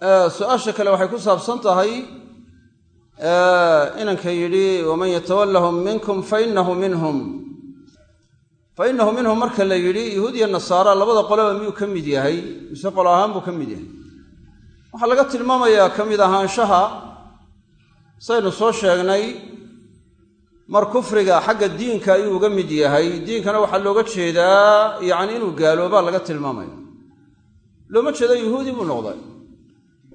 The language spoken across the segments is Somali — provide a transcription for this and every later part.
su'aasha kale waxay ku saabsan tahay inanka yidhi waman yatawallahum minkum fainahu minhum. Fainahu minhum marka la yidhi yahuud iyo nasaara labada qoleba miyuu ka mid yahay? Mise qolo ahaan buu ka mid yahay? Waxaa laga tilmaamayaa ka mid ahaanshaha saynu soo sheegnay mar kufriga xagga diinka ayuu uga mid yahay. Diinkana waxaa looga jeedaa yacni inuu gaaloobaa laga tilmaamaya looma jeedo yahuudi buu noqday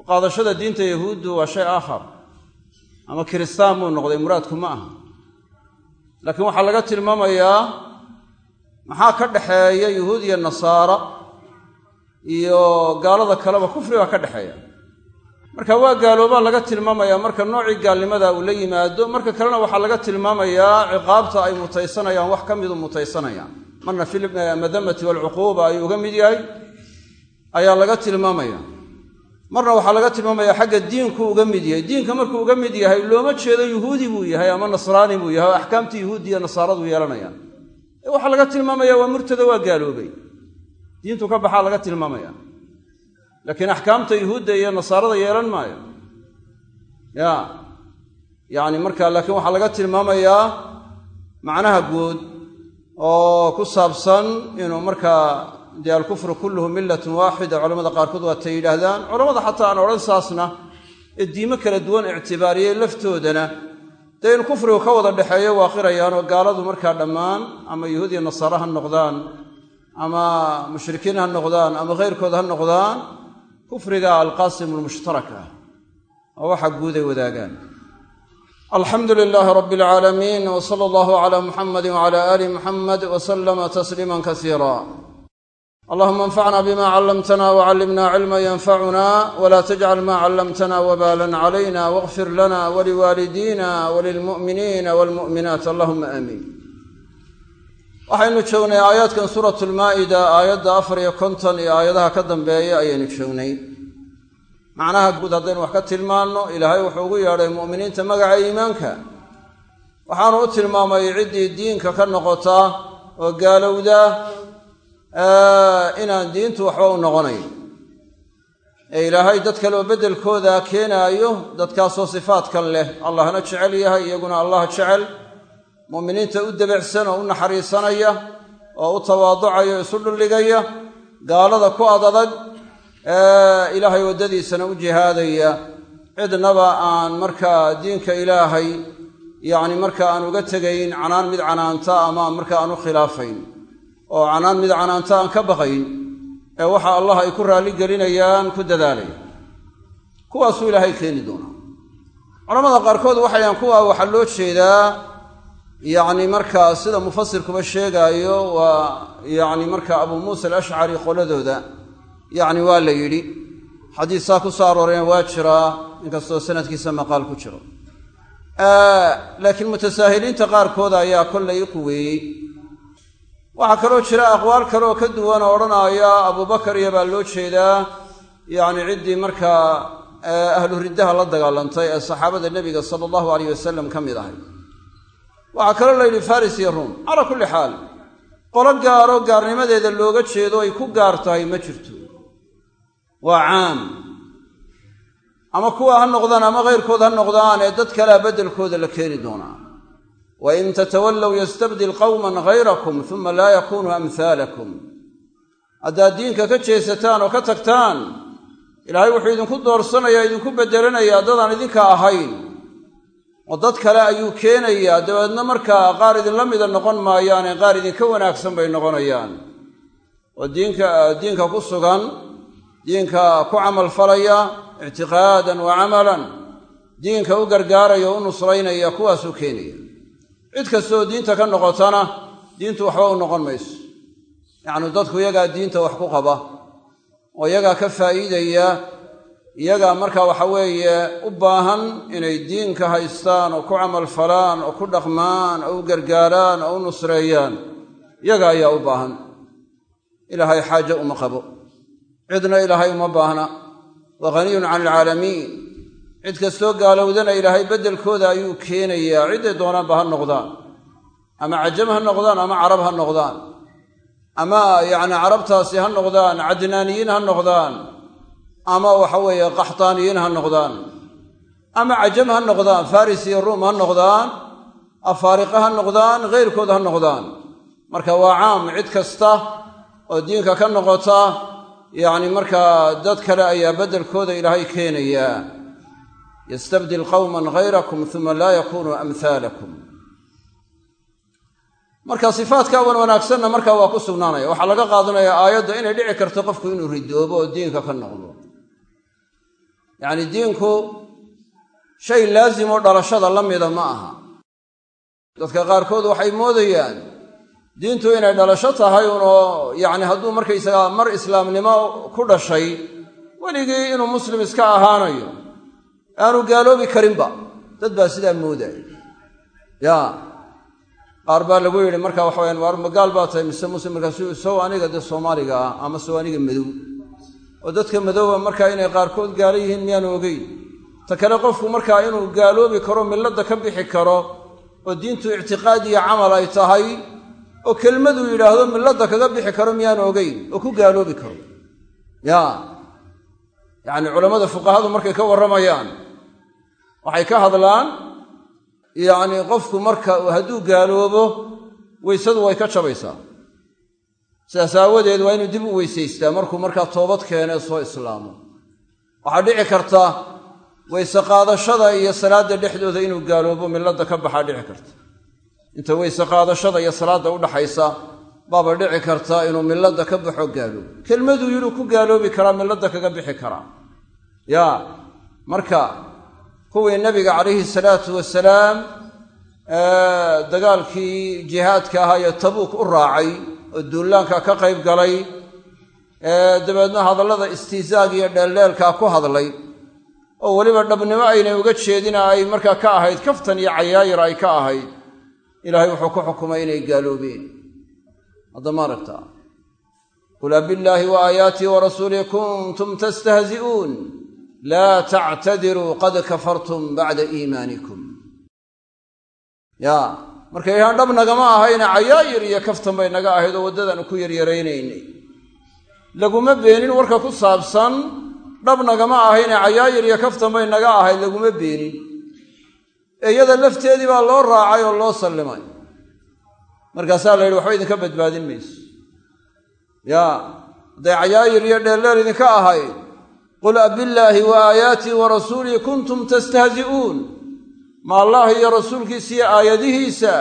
qaadashada diinta yahuuddu waa shay aakhar. Ama kiristaan buu noqday muraadku ma aha. Laakiin waxaa laga tilmaamayaa maxaa ka dhaxeeya yahuud iyo nasaara iyo gaalada kaleba kufrigaa ka dhexeeya marka waa gaaloobaa laga tilmaamayaa marka noocii gaalnimada uu la yimaado marka kalena waxaa laga tilmaamayaa ciqaabta ay mutaysanayaan wax ka midu mutaysanayaan. Marna fi madamati waalcuquuba ayuu uga mid yahay ayaa laga tilmaamaya marna waxaa laga tilmaamayaa xagga diinku uga mid yahay. Diinka markuu uga mid yahay looma jeedo yuhuudi buu yahay ama nasraani buu yahay oo yuhuudi iyo nasaaradu yeelanayaan. Ee waxaa laga tilmaamaya waa murtada waa gaaloobay. Diintu ka baxaa laga tilmaamaya laakiin axkaamta yuhuudda iyo nasaarada yeelan maayo. Ya yacni marka laakiin waxaa laga tilmaamayaa macnaha guud oo ku saabsan inuu markaa dee alkufru kulluhu millatun waaxida culamada qaarkood waa tay yidhaahdaan. Culamada xataa aan odhan saasna ee diimo kala duwan ictibaariyey laftoodana dee in kufrigu ka wada dhexeeyo waa qirayaan oo gaaladu markaa dhammaan ama yahuud iyo nasaare ha noqdaan ama mushrikiin ha noqdaan ama khayrkood ha noqdaan kufriga alqaasimu lmushtarak ah oo waxa guud ay wadaagaan. Alxamdu lilaahi rabbi alcaalamiin w sala allahu cala muxamadi wcala aali muxamed w salama tasliima kasiira allahuma anfacna bima callamtana wcallimna cilma yanfacuna wla tajcal ma callamtana wbalan calayna wاkfir lana waliwaalidina walilmu'miniina wlmu'minaat allahuma aamiin waxaynu joognay aayaadkan suurat lmaa'ida aayadda afar iyo konton iyo aayadaha ka dambeeya ayaynu joognay macnaha guud haddaynu wax ka tilmaanno ilaahay wuxuu ugu yeedhay mu'miniinta magaca iimaanka. waxaanu u tilmaamay ciddii diinka ka noqotaa oo gaalowdaa inaan diintu waxba u noqonayn ee ilaahay dad kale oo beddelkooda keenaayo dadkaasoo sifaadkan leh allahna jecel yahay iyaguna allah jecel. Mu'miniinta u debecsan oo u naxariisanaya oo u tawaaducaya o isu dhuldhigaya gaalada ku adadag ilaahay waddadiisana u jihaadaya. Cidnaba aan markaa diinka ilaahay yacni marka aan uga tegayn canaan mid canaanta ama marka aan u khilaafayn oo canaan mid canaanta aan ka baqayn ee waxa allah ay ku raalli gelinayaan ku dadaalaya kuwaasuu ilaahay keeni doonaa. Culamada qaarkood waxayan kuwa waxaa loo jeedaa yacni markaa sida mufasirkuba sheegaayo waa yacni marka abuu muusa alashcari qoladooda yacni waa la yidhi. Xadiisaa ku soo aroorayna waa jiraa inkastoo sanadkiisa maqaal ku jiro. Laakiin mutasaahiliinta qaarkood ayaa kollay i quweeyey waxaa kaloo jira aqwaal kale oo ka duwan oo odhanaya abubakar iyo baa loo jeedaa yacni ciddii markaa ahlu riddaha la dagaalantay ee saxaabada nebiga sala allahu aleyh wasalam ka mid ahay. Waxaa kaloo la yidhi faris iyo ruum calaa kulli xaal qolo gaaro gaarnimadeeda looga jeedo ay ku gaar tahay ma jirto. Waa caam. Ama kuwa ha noqdaan ama kayrkood ha noqdaan ee dad kalea beddelkooda la keeni doonaa wa in tatawallow yastabdil qowman hayrakum uma laa yakunuu amhaalakum haddaad diinka ka jeesataan oo ka tagtaan ilaahay wuxuu idinku doorsanayaa idinku beddelanayaa dadaan idinka ahayn. Oo dad kale ayuu keenayaa dabeedna markaa qaar idinla mida noqon maayaane qaar idinka wanaagsan bay noqonayaan. Oo diinka diinka ku sugan diinka ku camalfalaya ictiqaadan wa camalan. Diinka u gargaaraya o u nusraynaya kuwaasuu keenaya cid kastooo diinta ka noqotana diintu waxba u noqon mayso. Yacnu dadku iyagaa diinta wax ku qaba oo iyagaa ka faa'iidaya iyagaa markaa waxa weeye u baahan inay diinka haystaan oo ku camalfalaan oo ku dhaqmaan oo u gargaaraan oo u nusreeyaan iyaga ayaa u baahan. Ilaahay xaaje uma qabo. Cidna ilaahay uma baahna. Wa ghaniyun cani alcaalamiin cid kastoo gaalowdana ilaahay beddelkooda ayuu keenayaa. Cidday doonaanba ha noqdaan. Ama cajam ha noqdaan ama carab ha noqdaan. Ama yacni carabtaasi ha noqdaan cadnaaniyiin ha noqdaan. Ama waxa weeye qaxtaaniyiin ha noqdaan. Ama cajam ha noqdaan faris iyo ruum ha noqdaan. Afaariqa ha noqdaan ghayrkood ha noqdaan. Marka waa caam cid kasta oo diinka ka noqota yacni markaa dad kale ayaa beddelkooda ilaahay keenayaa yastabdil qowman hayrakum uma laa yakunuu amhaalakum marka sifaadka wan wanaagsanna markaa waa ku sugnaanaya waxaa laga qaadanayaa aayadda inay dhici karto qofku inuu ridoobo oo diinka ka noqdo yacni diinku shay laasimoo dhalashada la mida ma aha dadka qaarkood waxay moodayaan diintu inay dhalasho tahay unoo yacni hadduu markaysagaa mar islaamnimo ku dhashay weligii inuu muslim iska ahaanayo aanu gaaloobi karinba. Dad baa sidaa moodaya ya qaar baa lagu yidhi marka waxa wayaan waar magaal baa tahay mise muslim markaasu sow aniga dee soomaaliga ah ama sow aniga madow. Oo dadka madooba markaa inay qaarkood gaalo yihiin miyaanu ogeyn ta kale qofku markaa inuu gaaloobi karo milladda ka bixi karo oo diintu ictiqaad iyo camal ay tahay oo kelmaduu yidhaahdo milladda kaga bixi karo miyaanu ogeyn oo ku gaaloobi karo. Ya yacni culammada fuqahadu markay ka warramayaan waxay ka hadlaan yacni qofku marka hadduu gaaloobo weysadu way ka jabaysaa sidaas aawadeed waa inuu dib u weysaystaa markuu markaa toobad keenee soo islaamo. Waxaa dhici karta weyse qaadashada iyo salaadda dhexdooda inuu gaaloobo milladda ka baxaa dhici karta. Inta weyse qaadashada iyo salaadda udhaxaysa baaba dhici karta inuu milladda ka baxo gaaloobo kelmaduu yidhuu ku gaaloobi karaa milladda kaga bixi karaa. Yaa marka kuwii nabiga calayhi salaatu wasalaam dagaalkii jihaadka ahaa ee tabuuk u raacay oo duullaanka ka qayb galay dabeedna hadallada istiizaag iyo dheeldheelkaa ku hadlay oo weliba dhabnimo aynay uga jeedina ay markaa ka ahayd kaftan iyo cayaayir ay ka ahayd ilaahay wuxuu ku xukumay inay gaaloobeen. Hadda ma aragtaa qul abillaahi wa aayaatii wa rasuulih kuntum tastahzi'uun laa tactadiruu qad kafartum bacda iimaanikum yaa markay yidhahaan dhab nagama ahayna cayaayir iyo kaftan bay naga ahayd oo waddadaanu ku yaryaraynaynay laguma beenin warka ku saabsan dhab nagama ahayne cayaayir iyo kaftan bay naga ahayd laguma beenin. Ee iyada lafteedii baa loo raacay oo loo sallimay. Markaasaa la yidhi waxba idinka badbaadin mayso. Yaa hadday cayaayir iyo dheeldheel idinka ahayd qul abillaahi wa aayaatii wa rasuulii kuntum tastahzi'uun ma allah iyo rasuulkiisa iyo aayadihiisa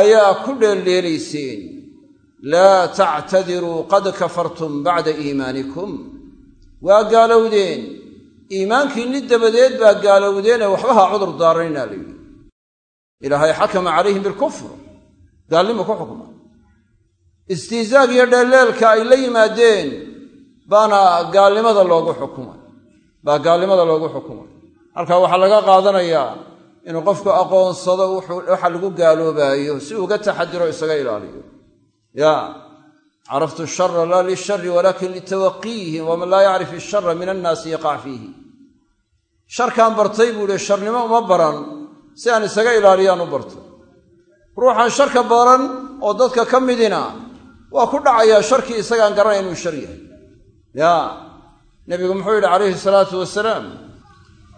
ayaa ku dheeldheelayseen laa tactadiruu qad kafartum bacda iimaanikum. Waa gaalowdeen. Iimaankiinni dabadeed baa gaalowdeenee waxba ha cudur daaranina la yidhi. Ilaahay xakama calayhim bilkufr. Gaalnimo ku xukma istiizaag iyo dheelleelka ay la yimaadeen baana gaalnimada loogu xukumay. Baa gaalnimada loogu xukumay. Halkaa waxaa laga qaadanayaa inuu qofku aqoonsado waxa lagu gaaloobaayo si uga taxadiro isaga ilaaliyo. Ya caraftu shara laa lishari walaakin litawaqiihi waman laa yacrif ishara min annaasi yaqac fiihi. Sharkaan bartay buu ihi sharnimo uma baran si aan isaga ilaaliyaan u barto. Ruuxaan sharka baran oo dadka ka midina waa ku dhacayaa sharkii isagaan garanay inuu shar yahay ya nebigu muxuu yidhi calayhi salaatu wasalaam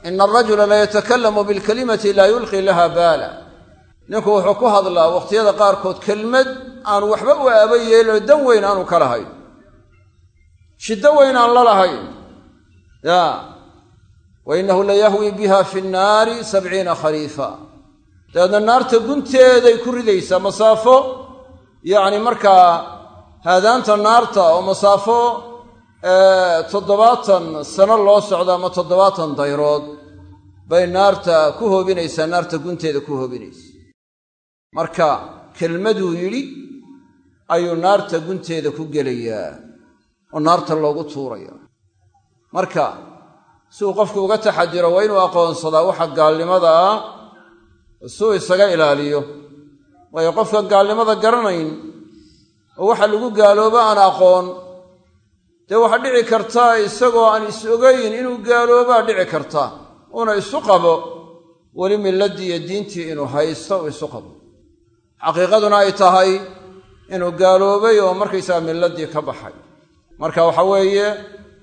ina arajula la yatakalamu bilkalimati laa yulqi laha baala. Ninku wuxuu ku hadlaa wakhtiyada qaarkood kelmad aanu waxba u aaba yeelino dan weyn aanu ka lahayn. Shiddo weyn aan la lahayn. Ya wa innahu la yahwi biha fi nnaari sabciina khariifa. Dabeedna naarta gunteeday ku ridaysaa masaafo yacni markaa haadaanta naarta oo masaafo toddobaatan sano loo socdo ama toddobaatan dayrood bay naarta ku hoobinaysaa naarta gunteeda ku hoobinaysa marka kelmaduu yidhi ayuu naarta gunteeda ku gelayaa oo naarta loogu tuuraya marka si uu qofku uga taxadiro waa inuu aqoonsadaa waxa gaalnimada ah uu isaga ilaaliyo. Waayo qofka gaalnimada garanayn oo waxa lagu gaaloobo aan aqoon dee waxaa dhici karta isagoo aan is ogayn inuu gaaloobaa dhici karta. Uuna isu qabo weli milladdii iyo diintii inuu haysto uu isu qabo. Xaqiiqaduna ay tahay inuu gaaloobay oo markaysaga milladdii ka baxay. Marka waxa weeye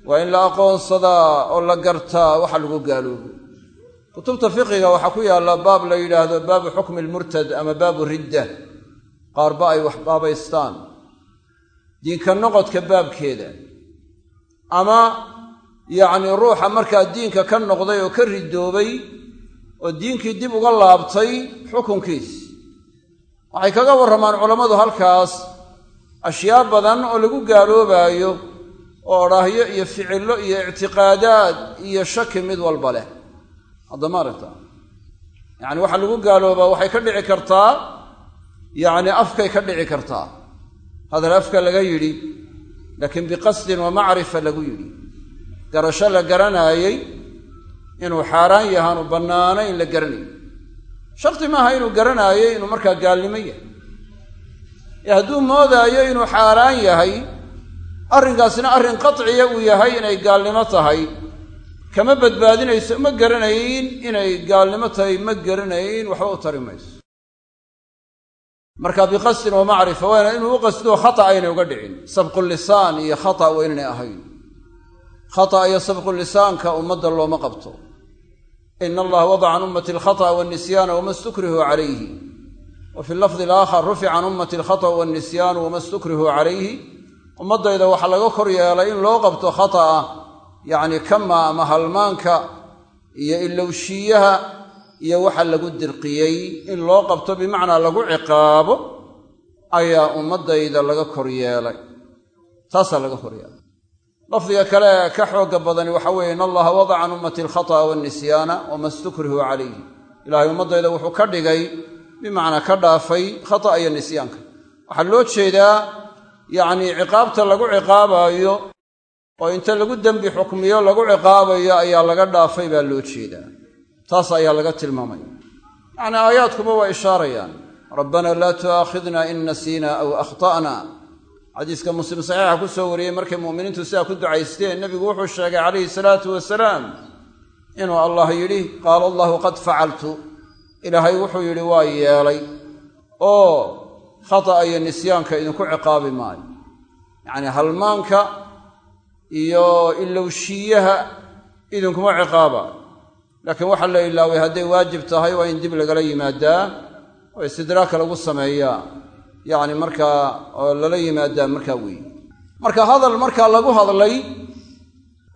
waa in la aqoonsadaa oo la gartaa waxa lagu gaaloobo kutubta fiqiga waxaa ku yaalla baab la yidhaahdo baabu xukmi lmurtad ama baabu ridda. Qaarba ay wax baabaystaan diinka noqodka baabkeeda ama yacnii ruuxa markaa diinka ka noqday oo ka ridoobay oo diinkii dib uga laabtay xukunkiis. Waxay kaga warramaan culammadu halkaas ashyaa badan oo lagu gaaloobaayo oo odhaahyo iyo ficillo iyo ictiqaadaad iyo shaki mid walba leh. Haddama aragta? Yacni waxa lagu gaaloobaa waxay ka dhici kartaa yacni afkay ka dhici kartaa. Hadal afka laga yidhi laakiin biqasdin wa macrifa lagu yidhi. Garasho la garanaayey inuu xaaraan yahaanu bannaanayn la garanayo. Sharti maaha inuu garanaayey inuu markaa gaalnimo yahay. Ee hadduu moodaayo inuu xaaraan yahay arrinkaasina arrin qatciya uu yahay inay gaalnimo tahay. Kama badbaadinayso ma garanayn inay gaalnimo tahay ma garanayn waxba u tari mayso marka biqasdin wa macrifa waana inuu u qasdo khata aynay uga dhicin. Sabqulisaan iyo khata waa inaynay ahayn. Khata iyo sabqulisaanka ummadda looma qabto. Ina allaha wadaca can ummati alkhata'a walnisyaana wama stukrihuu calayhi. Wa fi lafdi alaakhar rufica can ummati alkhata'a walnisyaanu wama stukrihuu calayhi. Ummaddayda waxaa laga kor yeelay in loo qabto khata'a yacni kama ama halmaanka iyo ilowshiiyaha iyo waxa lagu dirqiyey in loo qabto bimacnaa lagu ciqaabo ayaa ummaddayda laga kor yeelay. Taasaa laga kor yeelay. Lafdiga kale ka xooga badani waxa weeye in allaha wadaca can ummati alkhata'a walnisyaana wama stukrihuu calayhi ilaahay ummaddayda wuxuu ka dhigay bimacnaa ka dhaafay khata'a iyo nisyaanka. Waxaa loo jeedaa yacnii ciqaabta lagu ciqaabaayo oo inta lagu dembi xukmiyo lagu ciqaabayo ayaa laga dhaafay baa loo jeedaa taas ayaa laga tilmaamaya yacni aayaadkuba waa ishaarayaan. Rabbana laa tu'aakhidna in nasiina aw akhta'na. Xadiiska muslim saxiixa ku soo wariyey markay mu'miniintu sidaa ku ducaysteen nebigu wuxuu sheegay calayhi salaatu wasalaam inuu allah yidhi qaala allahu qad facaltu ilaahay wuxuu yidhi waa yeelay. Oo khata'a iyo nisyaanka idinku ciqaabi maayo. Yacnii halmaanka iyo ilowshiiyaha idinkuma ciqaabaayo laakiin waxaa la ilaaway hadday waajib tahay waa in dib lagala yimaadaa oo istidraaka lagu sameeyaa yacni markaa oo lala yimaadaa markaa weeye marka hadal markaa lagu hadlay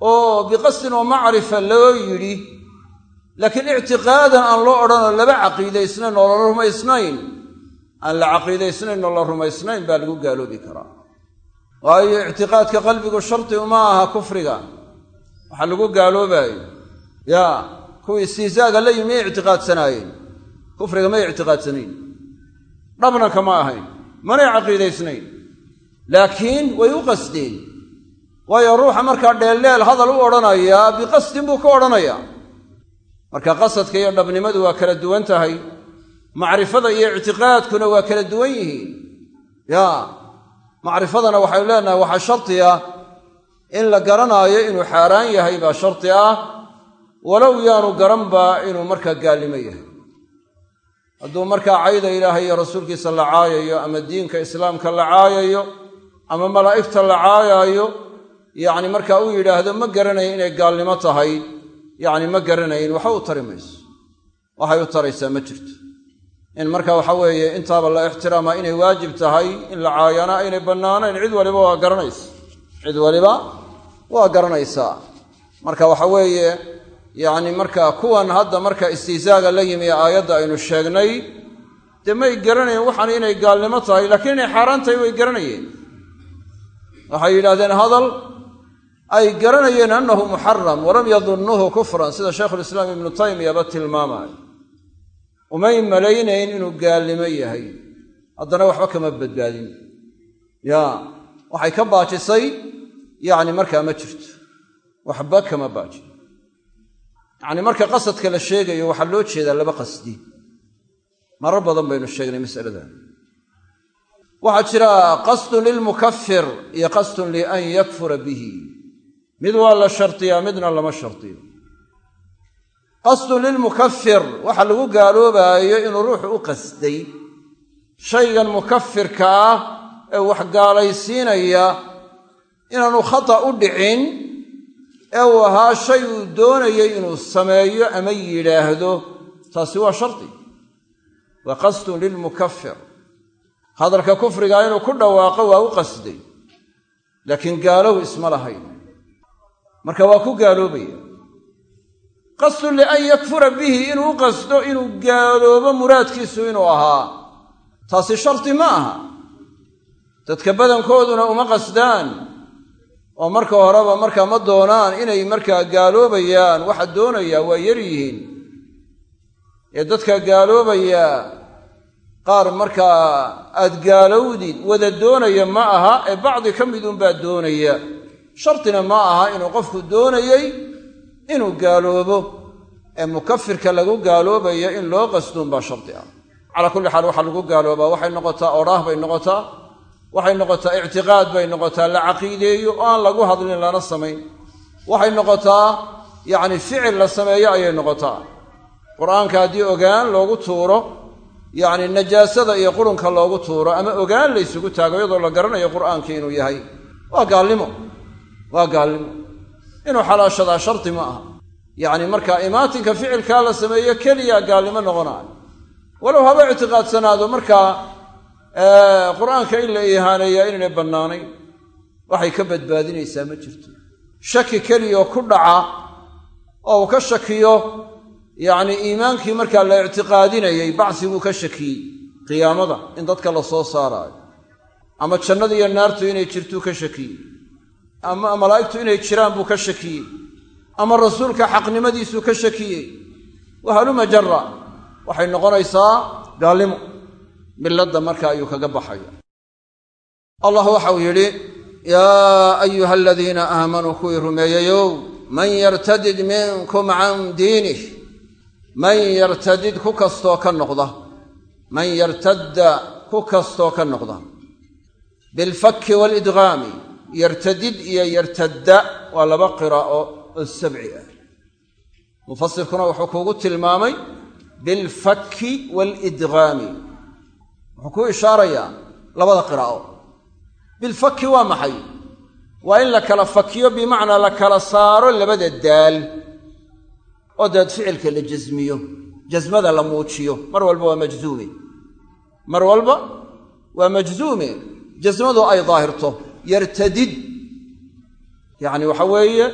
oo biqasdin wa macrifa loo yidhi laakiin ictiqaadan aan loo odhanoo laba caqiidaysnayn oo la rumaysnayn aan la caqiidaysnayn oo la rumaysnayn baa lagu gaaloobi karaa. Waayo ictiqaadka qalbigu shardi uma aha kufriga. Waxaa lagu gaaloobaayo yaa kuwii istihzaaga la yimi may ictiqaadsanaayeen. Kufriga may ictiqaadsanayn. Dhabna kama ahayn. Manay caqiidaysnayn. Laakiin way u qasdeen. Waayo ruuxa markaa dheeldheel hadal u odhanayaa biqasdin buu ka odhanayaa. Marka qasadka iyo dhabnimadu waa kala duwan tahay. Macrifada iyo ictiqaadkuna waa kala duwan yihiin. Yaa macrifadana waxaynu leenahay waxaa sharti ah. In la garanaayo inuu xaaraan yahay baa sharti ah walow yaanu garanba inuu markaa gaalnimo yahay. Hadduu markaa cayda ilaahay iyo rasuulkiisa la caayayo ama diinka islaamka la caayayo ama malaa'igta la caayaayo yacni markaa uu yidhaahdo ma garanayo inay gaalnimo tahay. Yacni ma garanayn waxa u tari mayso. Waxay u taraysaa ma jirto. In marka waxa weeye intaaba la ixtiraamaa inay waajib tahay in la caayana aynay bannaanayn cid waliba waa garanaysa. Cid waliba waa garanaysaa. Marka waxa weeye yacni marka kuwan hadda marka istihzaaga la yimi aayadda aynu sheegnay dee may garanayen waxaan inay gaalnimo tahay laakiin inay xaaraan tahay way garanayeen. Waxay yidhahdeen hadal ay garanayeen annahu muxaram walam yadunnuhu kufran sida shaykhulislaam ibnu taymiyaba tilmaamaayo umay malaynayn inuu gaalnimo yahay. Haddana waxba kama badbaadin. Ya waxay ka baajisay yacni markaa ma jirto. Waxba kama baajin yacni marka qasadka la sheegayo waxaa loo jeedaa laba qasdi marar badan baynu sheegnay masaladan. Waxaa jira qasdun lilmukafir iyo qasdun lian yakfura bihi. Mid waa la shardiyaa midna lama shardiyo qasdun lilmukafir waxa lagu gaaloobaayo inuu ruuxu u qasday. Shaygan mukafirka ah ee wax gaalaysiinaya inaanu khata u dhicin ee uu ahaa shay uu doonayay inuu sameeyo ama yidhaahdo taasi waa shardi. Wa qasdun lilmukafir hadalka kufrigaa inuu ku dhawaaqo waa u qasday laakiin gaalow isma lahayn. Marka waa ku gaaloobaya. Qasdun lian yakfura bihi inuu u qasdo inuu gaaloobo muraadkiisu inuu ahaa. Taasi shardi ma aha. Dadka badankooduna uma qasdaan oo marka horeba markaa ma doonaan inay markaa gaaloobayaan waxa doonayaa waa yar yihiin. Ee dadka gaaloobaya qaar markaa aad gaalowdid wada doonaya ma aha ee bacdi ka midunbaa doonaya. Shardina ma aha inuu qofku doonayey inuu gaaloobo ee mukafirka lagu gaaloobayo in loo qasduunbaa shardi ah. Calaa kulli xaal waxaa lagu gaaloobaa waxay noqotaa odhaah bay noqotaa waxay noqotaa ictiqaad bay noqotaa la caqiideeyo oo aan lagu hadlin lana samayn. Waxay noqotaa yacni ficil la sameeyo ayay noqotaa. Qur'aanka haddii ogaan loogu tuuro yacni najaasada iyo qurunka loogu tuuro ama ogaan la ysugu taago iyadoo la garanayo qur'aankii inuu yahay waa gaalnimo. Waa gaalnimo. Inuu xalaashadaa shardi ma aha. Yacni markaa imaatinka ficilkaa la sameeyo keliya gaalnimo noqonaayo. Walow haba ictiqaadsanaado markaa qur'aanka in la ihaaneeyaa inaynay bannaanayn waxay ka badbaadinaysaa ma jirto. Shaki keliyaoo ku dhaca oo uu ka shakiyo yacni iimaankii markaa la ictiqaadinayay bacsiguu ka shakiyey qiyaamada in dadka la soo saaraayo. Ama jannada iyo naartu inay jirtuu ka shakiyey. Ama malaa'igtu inay jiraan buu ka shakiyey. Ama rasuulka xaqnimadiisuu ka shakiyey. Wahaluma jara waxay noqonaysaa gaalnimo milladda marka ayuu kaga baxaya. Allah waxau yidhi yaa ayuha aladiina aamanuu kuwii rumeeyeyow man yartadid minkum can diinih man yartadid ku kastoo ka noqda man yartadda ku kastoo ka noqda bilfakki waalidgaami yartadid iyo yartadda waa laba qiraa'o oo sabci ah. Mufasirkuna wuxuu kuugu tilmaamay bilfakki waalidgaami wuxuu kuu ishaarayaa labada qiraa'o. Bilfakki waa maxay? Waa in la kala fakiyo bimacnaa la kala saaro labada daal oo dabeed ficilka la jasmiyo jasmada la muujiyo. Mar walba waa majzuume mar walba waa majzuume jasmadu ay daahirto yartadid. Yacni waxa weeye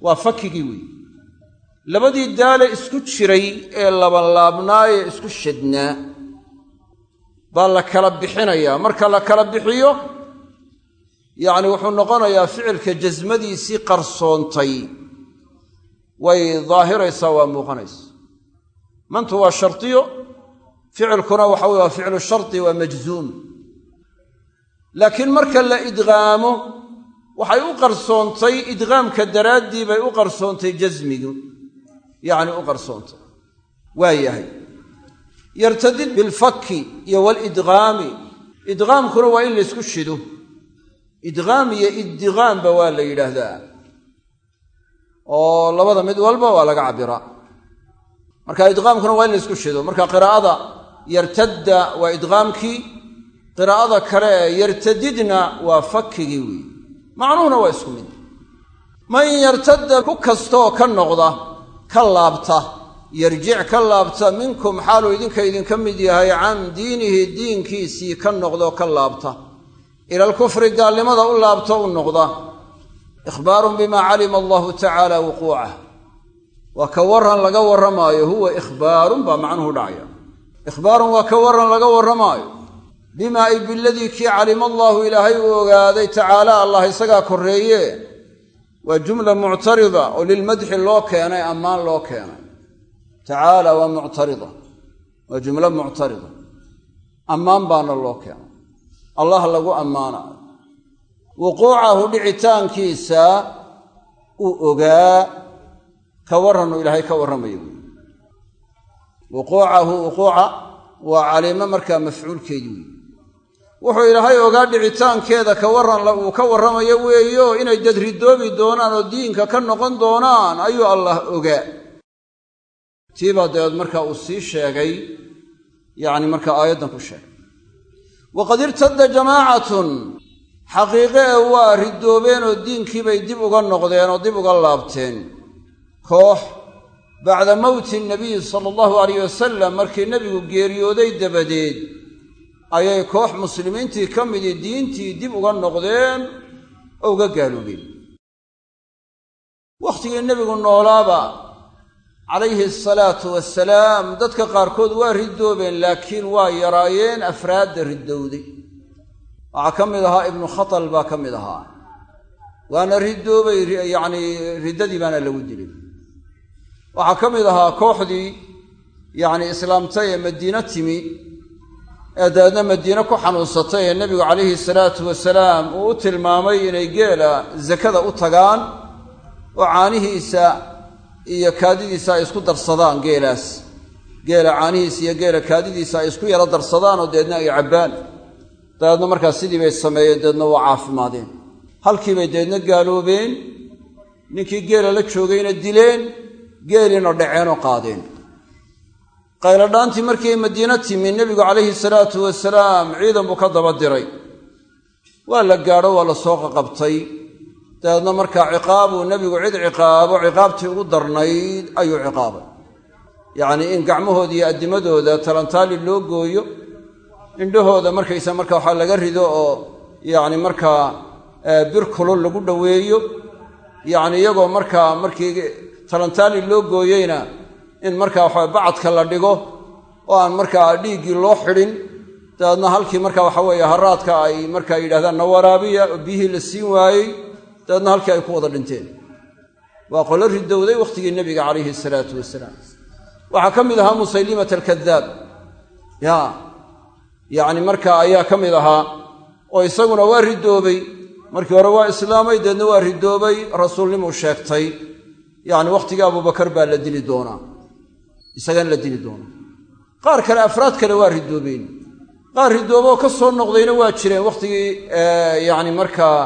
waa fakigii weeye labadii daale isku jiray ee labanlaabnaayee isku shadnaa baa la kala bixinayaa marka la kala bixiyo yacni wuxuu noqonayaa ficilka jasmadiisii qarsoontay. Way daahiraysaa waa muuqanaysa. Mantu waa shardiyo ficilkuna waxa weye waa ficlu shardi waa majzuum. Laakiin marka la idqaamo waxay u qarsoontay idqaamka daraaddii bay u qarsoontay jasmigu yacni u qarsoontay. Waa yahay yartadid bilfakki iyo walidqaami idqaamkuna waa in laysku shido. Idqaam iyo iddiqaamba waa la yidhaahdaa. Oo labada mid walba waa laga cabbiraa marka idqaamkuna waa in laysku shido. Marka qiraa'ada yartadda waa idqaamkii qiraa'ada kale ee yartadidna waa fakigii weeye macnuhuna waa isku mid. Man yartadda ku kastooo ka noqda ka laabta yarjic ka laabta minkum xaaluu idinka idinka mid yahay can diinihi diinkiisii ka noqdaoo ka laabta. Ila alkufri gaalnimada u laabto u noqda. Ikhbaarun bimaa calima allahu tacaala wuquucah. Waa ka warran laga warramaayo huwa ikhbaarun baa macnuhu dhacaya. Ikhbaarun waa ka warran laga warramaayo. Bimaa ay biladii kii calima allaahu ilaahay uu ogaaday tacaala allah isagaa korreeye waa jumla muctarida oo lilmadxi loo keenay ammaan loo keenay tacaala waa muctarida waa jumlo muctarida ammaan baana loo keenay. Allah lagu ammaanaayo wuquucahu dhicitaankiisa uu ogaa ka warranu ilaahay ka warramayo wey wuquucahu wuquuca waa calimo markaa mafcuulkeedii wey wuxuu ilaahay ogaa dhicitaankeeda ka warran uu ka warramayo weeyo inay dad ridoobi doonaan oo diinka ka noqon doonaan ayuu allah ogaa tiibaa dabeed markaa uu sii sheegay yacni markaa aayaddan ku sheegay. Waqad irtadda jamaacatun xaqiiqe ee waa ridoobeen oo diinkiibay dib uga noqdeen oo dib uga laabteen. Koox bacda mowti nabiyi sala allahu alayh wasalam markii nebigu geeriyooday dabadeed ayay koox muslimiintii ka midii diintii dib uga noqdeen oo uga gaaloobeen wakhtigii nebigu noolaaba calayhi asalaatu wasalaam dadka qaarkood waa ridoobeen laakiin waa yaraayeen afraadda ridowday waxaa ka mid ahaa ibnu khatal baa ka mid ahaa. Waana ridoobay yacnii riddadii baana lagu dilay. Waxaa ka mid ahaa kooxdii yacni islaamtay ee madiino timi ee dabeedna madiine ku xanuunsatay ee nebigu calayhi salaatu wasalaam uu u tilmaamay inay geela sakada u tagaan oo caanihiisa iyo kaadidiisa ay isku darsadaan geelaas. Geela caanihiisa iyo geela kaadidiisa ay isku yaro darsadaan oo deedna ay cabbaan. Dabeedna markaas sidii bay sameeyeen deedna waa caafimaadeen. Halkiibay deedna gaaloobeen ninkii geela la joogayna dileen geeliina dhaceenoo qaadeen. Qayladhaantii markii ay madiino timi nebigu calayhi salaatu wasalaam ciidan buu ka daba diray waa la gaadho waa la soo qaqabtay dabeedna markaa ciqaabuu nebigu cid ciqaabo ciqaabtii ugu darnayd ayuu ciqaabay. Yacnii in gacmahooda iyo addimadooda talantaali loo gooyo indhahooda markaysa marka waxaa laga rido oo yacni markaa bir kulul lagu dhoweeyo yacni iyagoo markaa markii talantaali loo gooyeyna in markaa waxaa bacadka la dhigo oo aan markaa dhiiggii loo xidhin dabeedna halkii marka waxa weeye haraadka ay markaa yidhahdaan na waraabiya oo biyihii la siin waayey dabeedna halkii ay ku wada dhinteen. Waa qolo ridowday wakhtigii nebiga calayhi salaatu wasalaam. Waxaa ka mid ahaa musaylimata alkadaab ya yacni markaa ayaa ka mid ahaa oo isaguna waa ridoobay markii hore waa islaamay deedna waa ridoobay rasuulnimuu sheegtay. Yacni wakhtigii abubakar baa la dili doonaa. Isagana la dili doonaa. Qaar kale afraad kale waa ridoobeen qaar ridooboo ka soo noqdayna waa jireen wakhtigii yacni markaa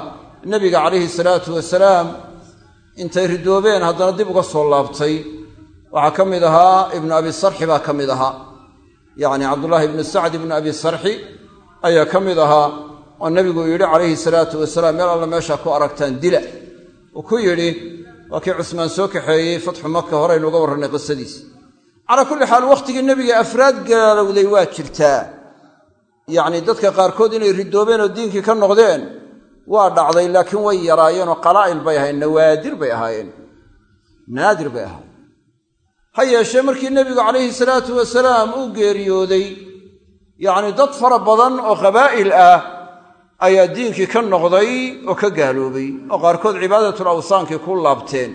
nebiga calayhi salaatu wasalaam intay ridoobeen haddana dib uga soo laabtay. Waxaa ka mid ahaa ibnu abi sarxi baa ka mid ahaa. Yacni cabdullaahi ibnu sacd ibnu abi sarxi ayaa ka mid ahaa oo nebigu yidhi calayhi salaatu wasalaam meel alla meeshaa ku aragtaan dila. Uu ku yidhi waa kii cusmaan soo kaxeeyey fatxu maka horeynu uga warrannay qisadiis. Calaa kulli xaal wakhtigii nebiga afraad gaalowday waa jirtaa. Yacni dadka qaarkood inay ridoobeen oo diinkii ka noqdeen waa dhacday laakiin way yaraayeenoo qalaa'il bay ahayen nawaadir bay ahaayeen. Naadir bay ahaayeen. Ha yeeshee markii nebigu calayhi salaatu wasalaam uu geeriyooday yacni dad fara badan oo qabaa'il ah ayaa diinkii ka noqday oo ka gaaloobay oo qaarkood cibaadatul awsaankii ku laabteen.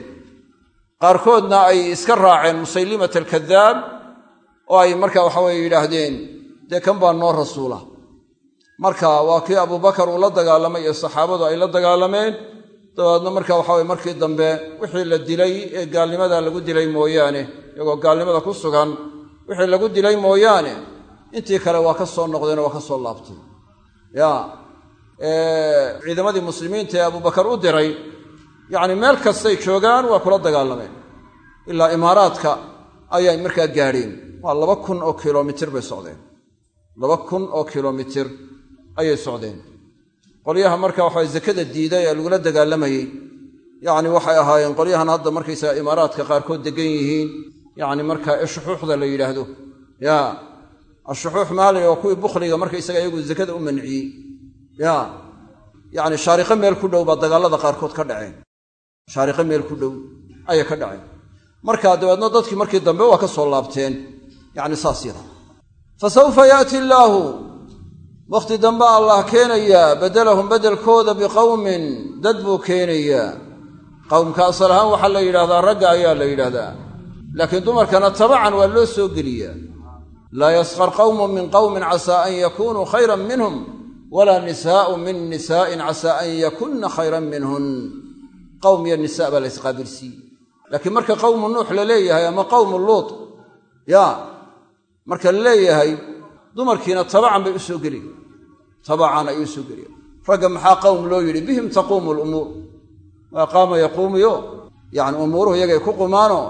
Qaarkoodna ay iska raaceen musaylimata alkadaab oo ay marka waxaweye yidhaahdeen dee kan baa noo rasuula marka waa kii abubakar uu la dagaalamay iyo saxaabadu ay la dagaalameen. Dabeedna marka waxaweye markii dambe wixii la dilay ee gaalnimada lagu dilay mooyaane iyagoo gaalnimada ku sugan wixii lagu dilay mooyaane intii kale waa ka soo noqdeen oo waa ka soo laabtay. Ya ciidamadii muslimiinta ee abubakar u diray yacni meel kastay joogaan waa kula dagaalameen. Ilaa imaaraadka ayay markaa gaadheen. Waa laba kun oo kilomitir bay socdeen. Laba kun oo kilomitir ayay socdeen. Qolyaha marka waxaa zakada diiday ee lagula dagaalamayey yacni waxay ahaayeen qolyahan hadda markaysaga imaaraadka qaarkood degan yihiin yacni markaa ee shuxuuxda la yidhaahdo. Ya ashuxuux maalin oo kuwii bukhliga markaysaga iyagu zakada u manciyey. Ya yacni shaariqo meel ku dhow baa dagaallada qaarkood ka dhaceen. Shaariqo meel ku dhow ayay ka dhaceen. Markaa dabeedna dadkii markii dambe waa ka soo laabteen. Yacni saas yada fa yaati illaahu wakhti dambe allah keenayaa badalahum beddelkooda biqowmin dad buu keenayaa qowmka asal ahaan waxaa la yidhahdaa ragga ayaa la yidhahdaa laakiin dumarkana tabacan waa loo soo geliyaa. Laa yasqar qowmun min qowmin casaa an yakunuu khayran minhum walaa nisaa'u min nisaa'in casaa an yakunna khayran minhun. Qowm iyo nisa baa la ysqaabilsiiyey laakiin marka qowmu nuux la leeyahay ama qowmu luut ya marka la dumarkiina tabacan bay u soo geliyan tabacan ay u soo geliyan ragga maxaa qowm loo yidhi? Bihim taquumu lumuur waa qaama yaquumuyo. Yacni umuuruhu iyagay ku qumaano.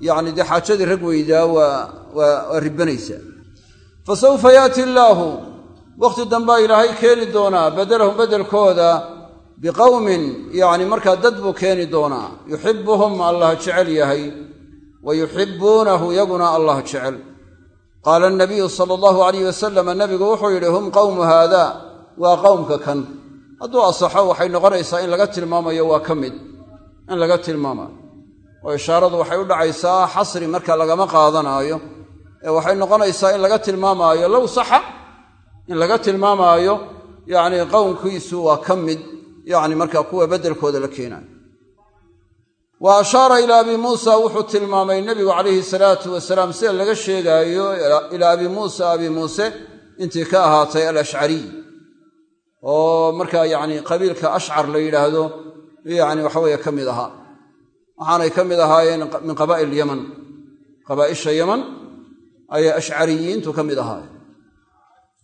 Yacni dee xaajadii rag weydaa waa ribanaysaa fa sawfa yaati illaahu wakhti dambaa ilaahay keeni doonaa. Bedelahum bedelkooda biqowmin yacni markaa dad buu keeni doonaa. Yuxibuhum allah jecel yahay. Wa yuxibuunahu yaguna allah jecel qaala anabiyu sala allahu alayh wasalama nabigu wuxuu yidhi hum qowmu haada waa qowmka kan hadduu asaxo waxay noqonaysaa in laga tilmaamayo waa ka mid in laga tilmaamayo oo ishaaradu waxay u dhacaysaa xasri marka lagama qaadanaayo ee waxay noqonaysaa in laga tilmaamaayo low saxa in laga tilmaamaayo yacni qowmkiisu waa ka mid yacni markaa kuwa beddelkooda la keenaayo wa ashaara ilaa abi muusa wuxuu tilmaamay nebigu calayhi salaatu wasalaam sida laga sheegaayo ilaa abi muusa abi muuse intii ka ahaatay alashcariy oo markaa yacni qabiilka ashcar la yidhaahdo yacni waxaweeye ka mid ahaa waxaanay ka mid ahaayeen min qabaa'il yaman. Qabaa'isha yaman ayaa ashcariyiintu ka mid ahaayeen.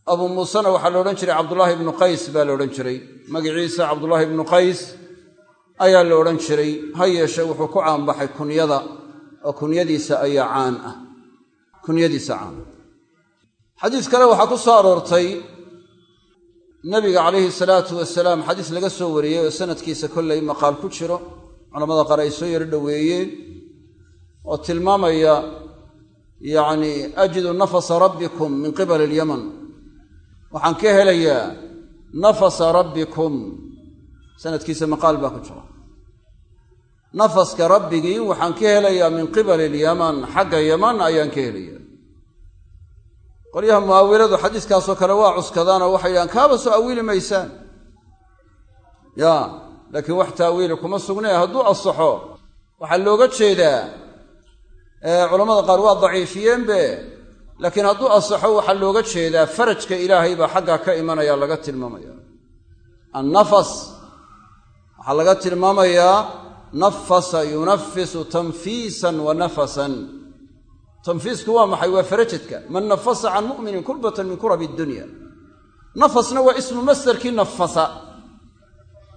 Abuu muusena waxaa la odhan jiray cabdullaahi ibnu qays baa la jiray. Magiciisa cabdullaahi ibnu qays ayaa la odhan jiray ha yeeshe wuxuu ku caanbaxay kunyada oo kunyadiisa ayaa caan ah. Kunyadiisa caan. Xadiis kale waxaa ku soo aroortay nabiga calayhi salaatu wasalaam xadiis laga soo wariyey oo sanadkiisa kollay maqaal ku jiro culamada qaar ay soo yaro dhoweeyeen oo tilmaamaya yacni ajidu nafasa rabbikum min qibali alyaman. Waxaan ka helayaa nafasa rabbikum. Sanadkiisa maqaal baa ku jira nafaska rabbigii waxaan ka helayaa min qibali alyaman. Xagga yaman ayaan ka helayaa. Qolyaha mu'awiladu xadiiskaasoo kale waa cuskadaanoo waxay yidhahaan kaaba soo awiili maysaan. Ya laakiin wax taawiili kuma sugnee hadduu asaxo waxaa looga jeedaa culammada qaar waa daciifiyeenbe laakiin hadduu asaxo waxaa looga jeedaa farajka ilaahay baa xaggaa ka imanaya laga tilmaamaya annafas waxaa laga tilmaamayaa nafasa yunafisu tanfiisan wa nafasan. Tanfiisku waa maxay? Waa farajadka. Man nafasa can mu'minin kurbatan min kurabi dunya. Nafasna waa ismu masderkii nafasa.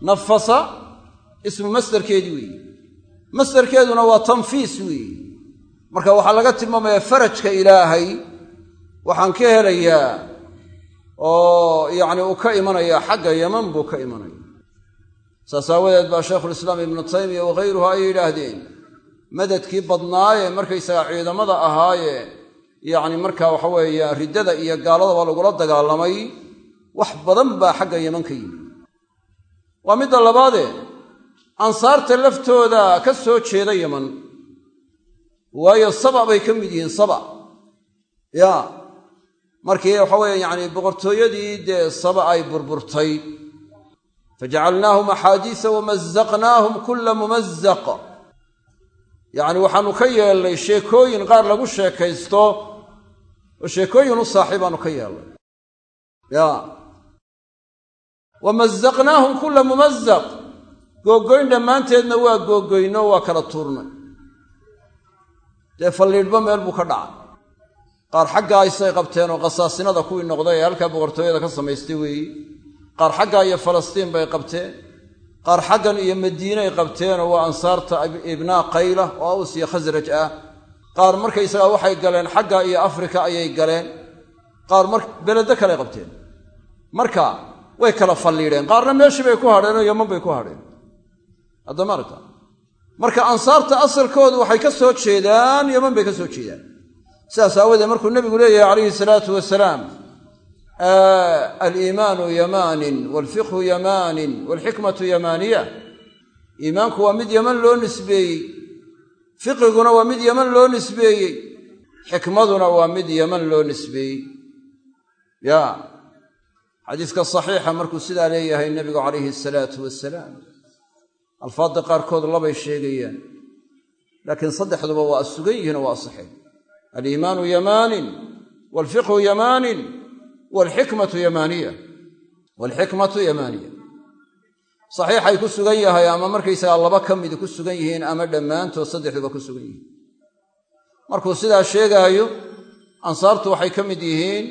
Nafasa ismu masderkeedii weeye masderkeeduna waa tanfiis weeye marka waxaa laga tilmaamayaa farajka ilaahay. Waxaan ka helayaa oo yacni uu ka imanayaa xagga yaman buu ka imanaya saas aawadeed baa shaykhulislaam ibnu taymiya wakhayruhu ay yidhaahdeen madadkii badnaayee markaysagaa ciidamada ahaayee yacni markaa waxa weeye riddada iyo gaaladaba lagula dagaalamay wax badan baa xagga yaman ka yimi waa midda labaadee ansaarta laftooda ka soo jeeda yaman waayo saba bay ka mid yihiin saba. Ya markii waxa weeye yacni boqortooyadii dee saba ay burburtay fajacalnaahum axaadiisa wamazaqnaahum kulla mumazaq yacni waxaanu ka yeelnay sheekooyin qaar lagu sheekaysto oo sheekooyin u saaxiibaanu ka yeelnay ya wamazaqnaahum kulla mumazaq googoyn dhammaanteedna waa googoyno waa kala tuurnay dee falliidhba meel buu ka dhacay qaar xaggaa isay qabteen oo khasaasinada kuwii noqday ee halkaa boqortooyada ka samaystay weeye qaar xaggaa iyo falastiin bay qabteen. Qaar xaggan iyo madiinay qabteenoo waa ansaarta ibnaa qayla oo aws iyo khasraj ah. Qaar markaysagaa waxay galeen xagga iyo afrika ayay galeen. Qaar mar beledo kaley qabteen. Marka way kala falliidheen. Qaarna meeshii bay ku hadheen oo yaman bay ku hadheen. Haddama aragta. Marka ansaarta asalkoodu waxay ka soo jeedaan yaman bay ka soo jeedaan. Sidaas aawadeed markuu nebigu leeyahay calayhi salaatu wasalaam aliimaanu yamaanin waalfiqhu yamaanin waalxikmatu yamaaniya iimaanku waa mid yaman loo nisbeeyey fiqiguna waa mid yaman loo nisbeeyey xikmaduna waa mid yaman loo nisbeeyey ya xadiiska saxiixa markuu sidaa leeyahay nebigu calayhi asalaatu wasalaam alfaadda qaarkood labay sheegayaan laakiin saddexduba waa sugan yihiin oo waa asaxeen aliimaanu yamaanin waalfiqhu yamaanin waalxikmatu yamaaniya waalxikmatu yamaaniya saxiixay ku sugan yahay ama markaysagaa laba ka midi ku sugan yihiin ama dhammaantood saddexduba ku sugan yihiin markuu sidaa sheegaayo ansaartu waxay ka mid yihiin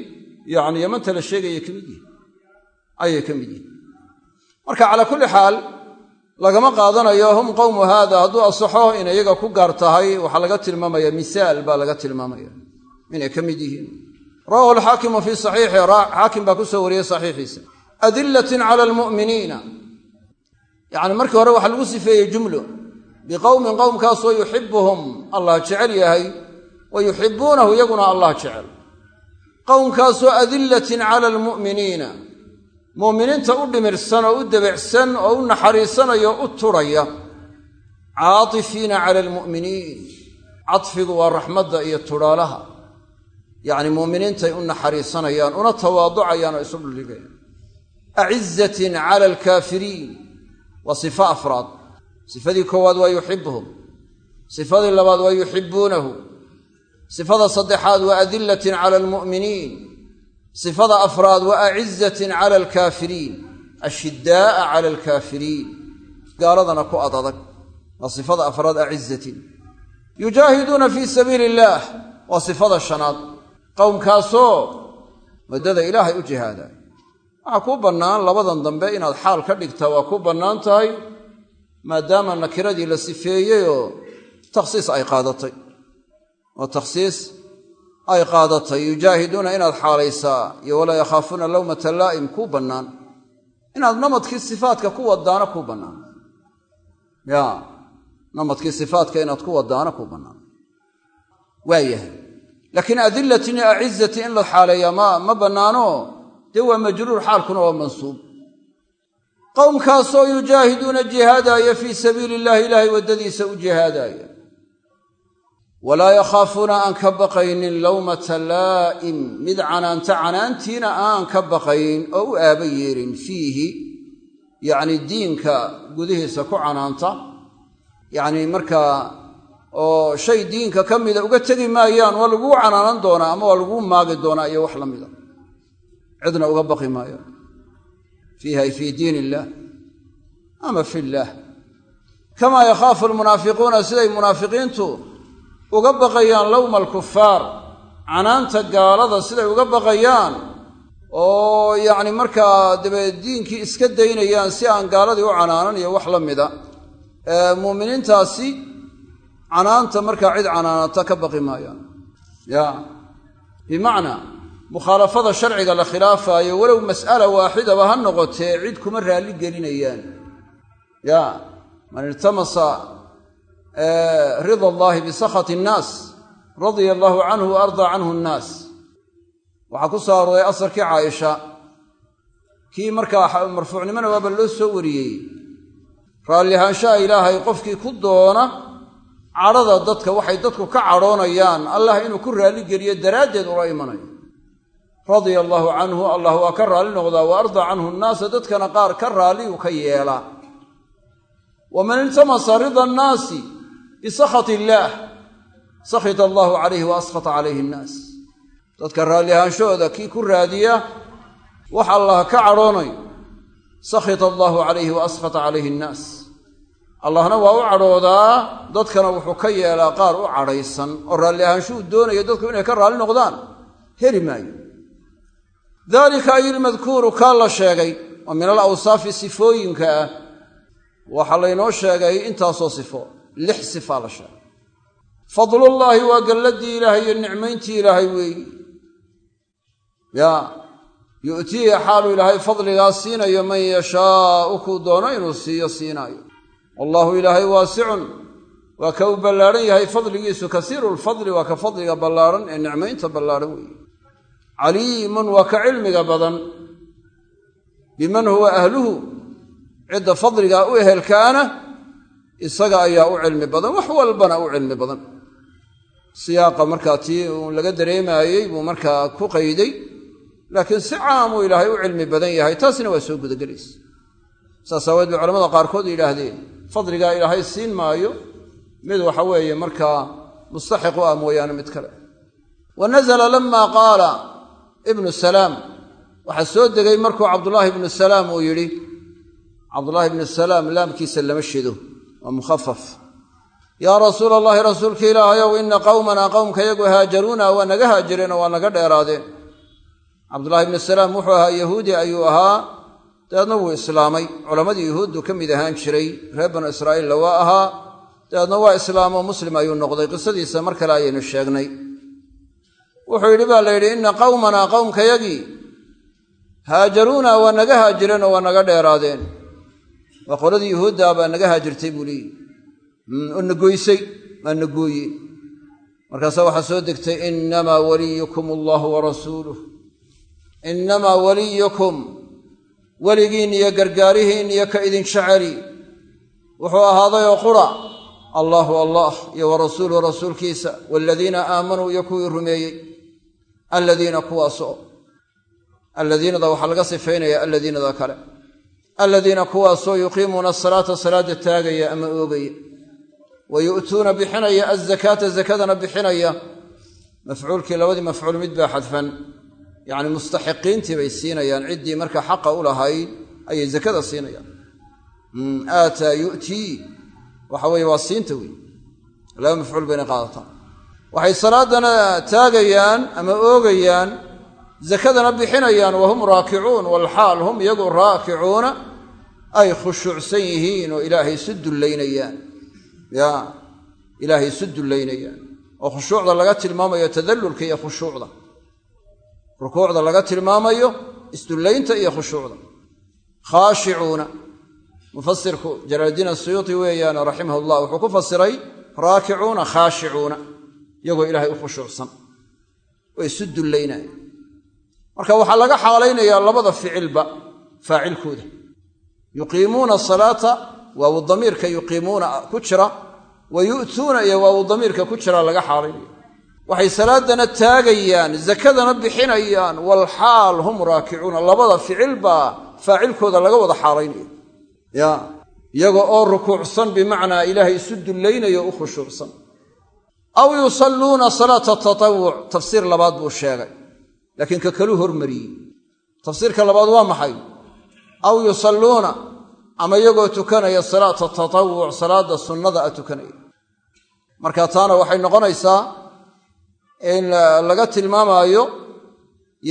yacni yamanta la sheegaya ka mid yihiin ayay ka mid yihiin marka calaa kulli xaal lagama qaadanayo hum qowmu haada hadduu asaxo in iyaga ku gaar tahay waxaa laga tilmaamaya misaal baa laga tilmaamaya mid yihiin rawahu alxaakimu fii saxiixi xaakim baa ku soo wariyey saxiixiisa. Adillatin cala almu'miniina yacni markii hore waxaa lagu sifeeyey jumlo. Biqowmin qowmkaasoo yuxibuhum allah jecel yahay wa yuxibuunahu iyaguna allah jecel. Qowmkaasoo adillatin cala almu'miniina mu'miniinta u dhimirsan oo u debecsan oo u naxariisanaya o u turhaya caatifiina cala almu'miniin. Cadfigu waa raxmadda iyo tudhaalaha yacni mu'miniintay u naxariisanayaan una tawaaducayaan oo isu dhuligayaan acizatin cala alkaafiriin. Waa sifo afraad. Sifadii koowaad waa yuxibuhum sifadii labaad waa yuxibuunahu sifada saddexaad waa adillatin cala almu'miniin. Sifada afraad waa acizatin cala alkaafiriin. Ashidaa'a cala alkaafiriin. Gaaladana ku ad adag. Waa sifada afraad acizatin. Yujaahiduuna fii sabiili illaah waa sifada shanaad qowmkaasoo waddada ilaahay u jihaadaya waxaa kuu bannaan labadan dambe inaad xaal ka dhigta waa ku bannaan tahay maadaama nakiradii la sifeeyeyoo takhsiis ay qaadatay. Oo takhsiis ay qaadatay. Yujaahiduuna inaad xaalaysaa iyo walaa yakhaafuuna lawmata laa'im kuu bannaan. Inaad namadkii sifaadka ku wadaana kuu bannaan. Ya namadkii sifaatka inaad ku wadaana kuu bannaan. Waayahay laakiin adillatin iyo acizati in la xaaleeyaa ma bannaano. Dee waa majruur xaalkuna waa mansuub. Qowmkaasoo yujaahiduuna jihaadaaya fii sabiili illahi ilaahay waddadiisa u jihaadaaya walaa yakhaafuuna aan ka baqaynin lawmata laa'im mid canaanta canaantiina aan ka baqayn oo u aaba yeelin fiihi yacni diinka gudihiisa ku canaanta. Yacni markaa oo shay diinka ka mida uga tegi maayaan waa laguu canaanan doonaa ama waa laguu maagi doonaa iyo wax la mida. Cidna uga baqi maayaan fiiha fii diin illaah ama fi illaah kamaa yakhaafu almunaafiquuna siday munaafiqiintu uga baqayaan lowma alkufaar canaanta gaalada siday uga baqayaan oo yacni markaa dabeed diinkii iska daynayaan si aan gaaladii u canaanan iyo wax la mida. Muuminiintaasi canaanta markaa cid canaanata ka baqi maayaan. Ya. Bimacnaa mukhaalafada sharciga la khilaafaayo walow mas'ala waaxidaba ha noqotee cid kuma raalli gelinayaan. Ya. Man iltamasa rida allaahi bisakhati innaas radia allaahu canhu wa ardaa canhu annaas waxaa ku soo arooray asarkii caaisha. Kii markaa marfuucnimona waaba loo soo wariyey. Raallihaanshaha ilaahay qofkii ku doona cadhada dadka waxay dadku ka cadhoonayaan allah inuu ku raalligeliyo daraaddeed ula imanayo. Radia allaahu canhu allah waa ka raalli noqdaa wa ardaa canhu nnaasa dadkana qaar ka raalliyu ka yeela. Waman iltamasa rida annaasi bisakhati illaah sakhita allaahu calayhi wa askhata calayhi annaas dadka raallihaanshahooda kii ku raadiya wax allah ka cadhoonayo sakhita allaahu calayhi wa askhata calayhi annaas allahna waa u cadhoodaa dadkana wuxuu ka yeelaa qaar u cadhaysan oo raalliahaanshuhu doonaya dadku inay ka raalli noqdaan. Heli maayo. Daalika ay ilmadkuuru kaa la sheegay oo min al awsaafi sifooyinka ah. Waxaa laynoo sheegay intaasoo sifo lix sifaa la sheegay. Fadlullaahi waa galladii ilaahay iyo nicmayntii ilaahay weeyi. Yaa yu'tiihi xaalu ilaahay fadligaa siinayo man yashaau kuu doono inuu siiyo siinaayo wallaahu ilaahay waasicun waa ka u ballaadhan yahay fadligiisu kasiiru lfadli waa ka fadliga ballaadhan ee nicmaynta ballaadhan weeye. Caliimun waa ka cilmiga badan. Biman huwa ahluhu cidda fadligaa u ehelkaana isaga ayaa u cilmi badan wax walbana u cilmi badan. Siyaaqa markaa tii uu laga dareemaayey buu markaa ku qayday laakiin si caamuu ilaahay u cilmi badan yahay taasina waa soo gudagelaysa. Saas aaweed bay culamada qaarkood yidhaahdeen fadligaa ilaahay siin maayo mid waxa weeye markaa mustaxiq u ah mooyaane mid kale. Wa nazala lamaa qaala ibnu salaam waxaa soo degay markuu cabdullaahi ibnu salaam uu yidhi cabdullaahi ibnu salaam laamkiisa lama shido waa mukhafaf yaa rasuula allahi rasuulka ilaahayow ina qowmanaa qowmkayagu haajaruuna waa naga haajireenoo waa naga dheeraadeen. Cabdullahi ibnu salaam wuxuu ahaa yahuudi ayuu ahaa dabeedna wuu islaamay. Culammadii yuhuuddu ka mid ahaan jiray reer banu israa'iilla waa ahaa. Dabeedna waa islaamoo muslim ayuu noqday. Qisadiisa mar kale ayaynu sheegnay. Wuxuu yidhi baa la yidhi inna qawmanaa qowmkayagii haajaruuna waa naga haajireen oo waa naga dheeraadeen. Waa qoladii yuhuuddaa baa naga haajirtay buu leeyihi oo na goysay maa na gooye markaasaa waxaa soo degtay innamaa waliyukum allahu wa rasuuluh innamaa waliyukum weligiin iyo gargaarihiin iyo ka idin jeceli wuxuu ahaadayoo qura allaahu allah iyo wa rasuuluhu rasuulkiisa waaladiina aamanuu iyo kuwii rumeeyey. Alladiina kuwaasoo alladiinada waxaa laga sifaynaya alladiinada kale. Alladiina kuwaasoo yuqiimuuna asalaata salaada taagaya ama oogaya. Wa yu'tuuna bixinaya azakaata zakadana bixinaya. Mafcuulkii labadii mafcuul mid baa xadfan yacni mustaxiqiintii bay siinayaan. Ciddii marka xaqa u lahayd ayay zakada siinayaan. Aataa yu'tii. Waxa weeye waa siinta wey laba mafcuul bayna qaadataan. Waxay salaadana taagayaan ama oogayaan zakadana bixinayaan wahum raakicuun walxaal hum iyagu raakicuuna ay khushuucsan yihiin oo ilaahay isu dullaynayaan. Ya ilaahay isu dullaynayaan. Oo khushuucda laga tilmaamayo tadallulka iyo khushuucda rukuucda laga tilmaamayo isdullaynta iyo khushuucda. Khaashicuuna mufasirku jalaaldiin asuyuuti weeyaan raximah llah wuxuu ku fasiray raakicuuna khaashicuuna iyagoo ilaahay u khushuucsan oo isu dullaynaya marka waxaa laga xaalaynayaa labada ficilba faacilkooda. Yuqiimuuna salaata waawu damiirka yuqiimuuna ku jira wa yu'tuuna iyo waawu damiirka ku jira laga xaalaynaya waxay salaadana taagayaan zakadana bixinayaan walxaal hum raakicuuna labada ficilbaa faacilkooda laga wada xaalaynaya. Ya iyaga oo rukuucsan bimacnaa ilaahay isu dullaynayo u khushuucsan. Aw yusalluuna salaata tatawuc tafsiir labaad buu sheegay laakiin ka kaluu hormariyey. Tafsiirka labaad waa maxay? Aw yusalluuna ama iyagoo tukanaya salaata tatawuc salaada sunnada a tukanaya. Marka taana waxay noqonaysaa in laga tilmaamaayo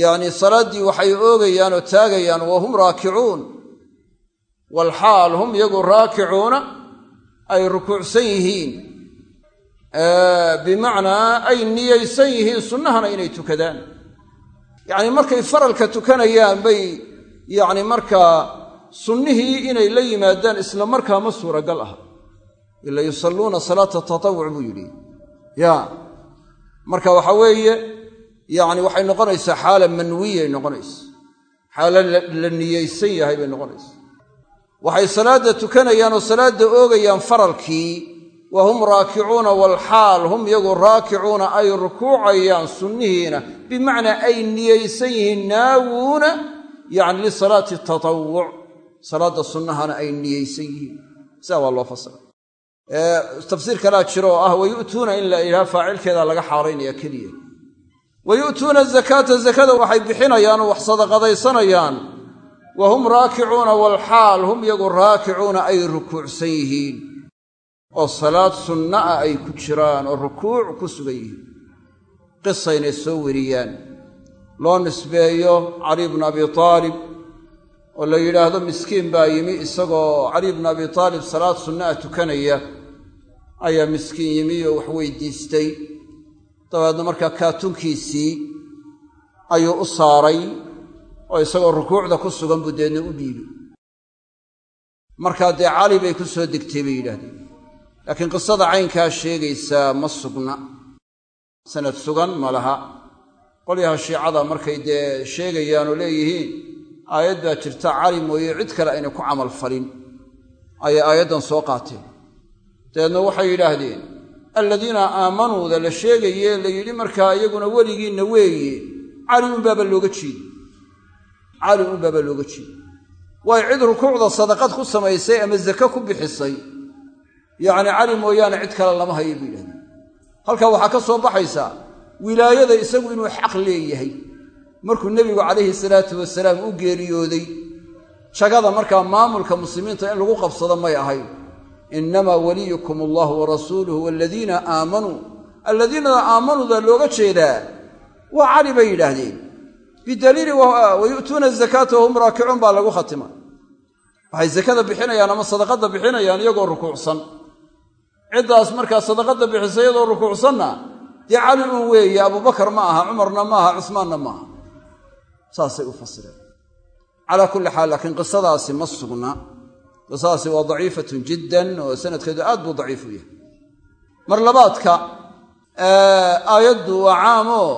yacni salaaddii waxay oogayaan oo taagayaan wa hum raakicuun. Walxaal hum iyagu raakicuuna ay rukuucsan yihiin. Bimacnaa ay niyaysan yihiin sunnahana inay tukadaan. Yacni markay faralka tukanayaan bay yacni markaa sunnihii inay la yimaadaan isla markaa ma suuragal aha. Ila yusalluuna salaata tatawuc buu yidhi. Ya marka waxa weeye yacni waxay noqonaysaa xaala manwiyay noqonaysa. Xaala la niyaysan yahay bay noqonaysa. Waxay salaadda tukanayaan oo salaadda oogayaan faralkii wa hum raakicuuna walxaal hum iyagu raakicuuna ay rukuucayaan sunnihiina bimacnaa ay niyaysan yihiin naawuuna yacni lisalaati tatawuc salaadda sunnahana ay niyaysan yihiin. Sidaa waa loo fasira tafsiir kalaa jiro oo ah wayu'tuuna in la yidhaha faacilkeedaa laga xaalaynaya keliya. Wa yu'tuuna azakaata zakada waxay bixinayaan oo wax sadaqadaysanayaan wa hum raakicuuna walxaal hum iyagu raakicuuna ay rukuucsan yihiin. Oo salaad sunna ah ay ku jiraan oo rukuuc ku sugan yihiin. Qisaynay soo weriyaan. Loo nisbeeyo cali bnu abi taalib oo la yidhaahdo miskiin baa yimi isagoo cali bnu abi taalib salaad sunna ah tukanaya ayaa miskiin yimi oo wax weydiistay. Dabeedna markaa kaatunkiisii ayuu u saaray oo isagoo rukuucda ku sugan buu deedna u dhiibi. Markaa dee cali bay ku soo degtay bay yidhaahdeen. Laakiin qisada caynkaa sheegaysaa ma sugna. Sanad sugan ma laha. Qolyaha shiicada markay dee sheegayaan leeyihiin aayad baa jirta cali mooye cid kale ayna ku camal falin ayay aayaddan soo qaateen. Dabeedna waxay yidhaahdeen alladiina aamanuuda la sheegaye la yidhi markaa iyaguna weligiinna weeye cali unbaaba looga jeedi cali unbaaba looga jeedi. Way cid rukuucda sadaqad ku samaysay ama zake ku bixisay. Yacni cali mooyaane cid kale lama hayo buu yidhahdeen halkaa waxaa ka soo baxaysaa wilaayada isagu inuu xaq leeyahay markuu nebigu calayhi salaatu wasalaam u geeriyooday jagada markaa maamulka muslimiinta in lagu qabsado may ahayn. Innamaa waliyukum allahu wa rasuuluhu waladiina aamanuu alladiinada aamanuuda looga jeedaa. Waa cali bay yidhaahdeen. Bidaliili wa yu'tuuna azakaata wahum raakicuun baa lagu khatima. Waxay zakada bixinayaan ama sadaqadda bixinayaan iyagoo rukuucsan. Ciddaas markaa sadaqadda bixisa iyadoo rukuucsanna dee cali un weeye abubakar ma aha cumarna ma aha cusmaanna ma aha saasay u fasireen. Calaa kulli xaal laakiin qisadaasi ma sugna. Qisadaasi waa daciifatun jiddan oo sanadkeedu aad buu daciif u yahay. Mar labaadka aayaddu waa caamoo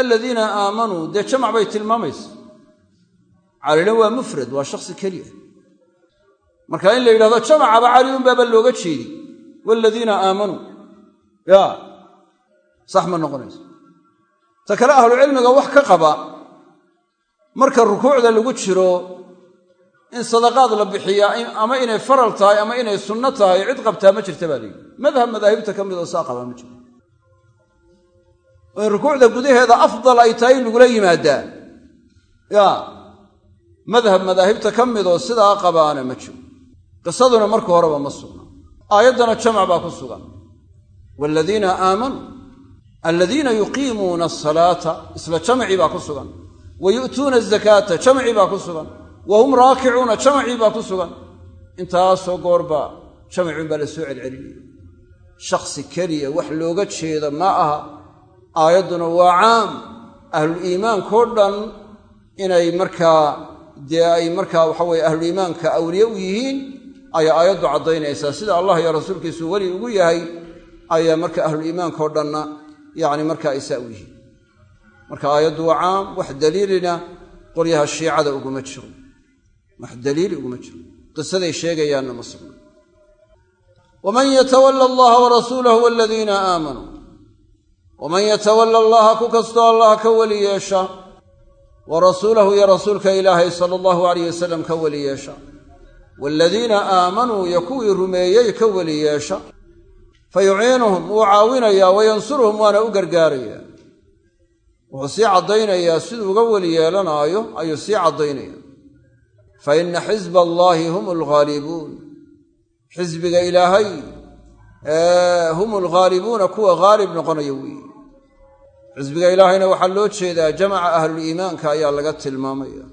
aladiina aamanuu dee jamac bay tilmaamaysa. Calina waa mufrad waa shaksi keliya. Marka in la yidhahdo jamacaba cali unbaaba looga jeedi. Waaladiina aamanuu ya sax ma noqonayso. Ta kale ahlucilmiga wax ka qaba marka rukuucda lagu jiro in sadaqaad la bixiyaa ama inay faral tahay ama inay sunno tahay cid qabtaa ma jirta baa layidhi madhab madaahibta ka midoo saa qabaa ma jiro oo in rukuucda gudaheeda afdal ay tahay in lagula yimaadaa ya madhab madaahibta ka midoo sidaa qabaana ma jiro. Qisaduna marka horeba ma sugna aayaddana jamac baa ku sugan. Waaladiina aamanuu aladiina yuqiimuuna asalaata isla jamcii baa ku sugan wa yu'tuuna azakaata jamcii baa ku sugan wa hum raakicuuna jamcii baa ku sugan intaasoo goorbaa jamciun baa la soo celcelinaya shakhsi keliya wax looga jeeda ma aha aayadduna waa caam ahluliimaankao dhan inay markaa dee ay markaa waxa weye ahluliimaanka awliye u yihiin ayaa aayaddu caddaynaysaa sida allah iyo rasuulkiisu weli ugu yahay ayaa marka ahluliimaankao dhanna yacni marka ay saa u yihiin marka aayaddu waa caam wax daliilina qolyaha shiicada uguma jiro. Wax daliili uguma jiro. Qisaday sheegayaanna ma sugna. Waman yatawalla allaha warasuulahu waladiina aamanuu waman yatawalla allaha ku kastoo allah ka weli yeesha. Wa rasuulahu iyo rasuulka ilaahay sala allahu alayh wasalam ka weli yeesha. Waaladiina aamanuu iyo kuwii rumeeyey ka weli yeesha. Fa yuciinuhum wuu caawinayaa wa yansuruhum waana u gargaarayaa wuxuu sii caddaynayaa siduu uga weli yeelanaayo ayuu sii caddaynaya fa inna xisba allaahi hum alghaalibuun xisbiga ilaahay hum alghaalibuuna kuwa haalib noqonaya weeye xisbiga ilaahayna waxaa loo jeedaa jamaca ahluliimaanka ayaa laga tilmaamaya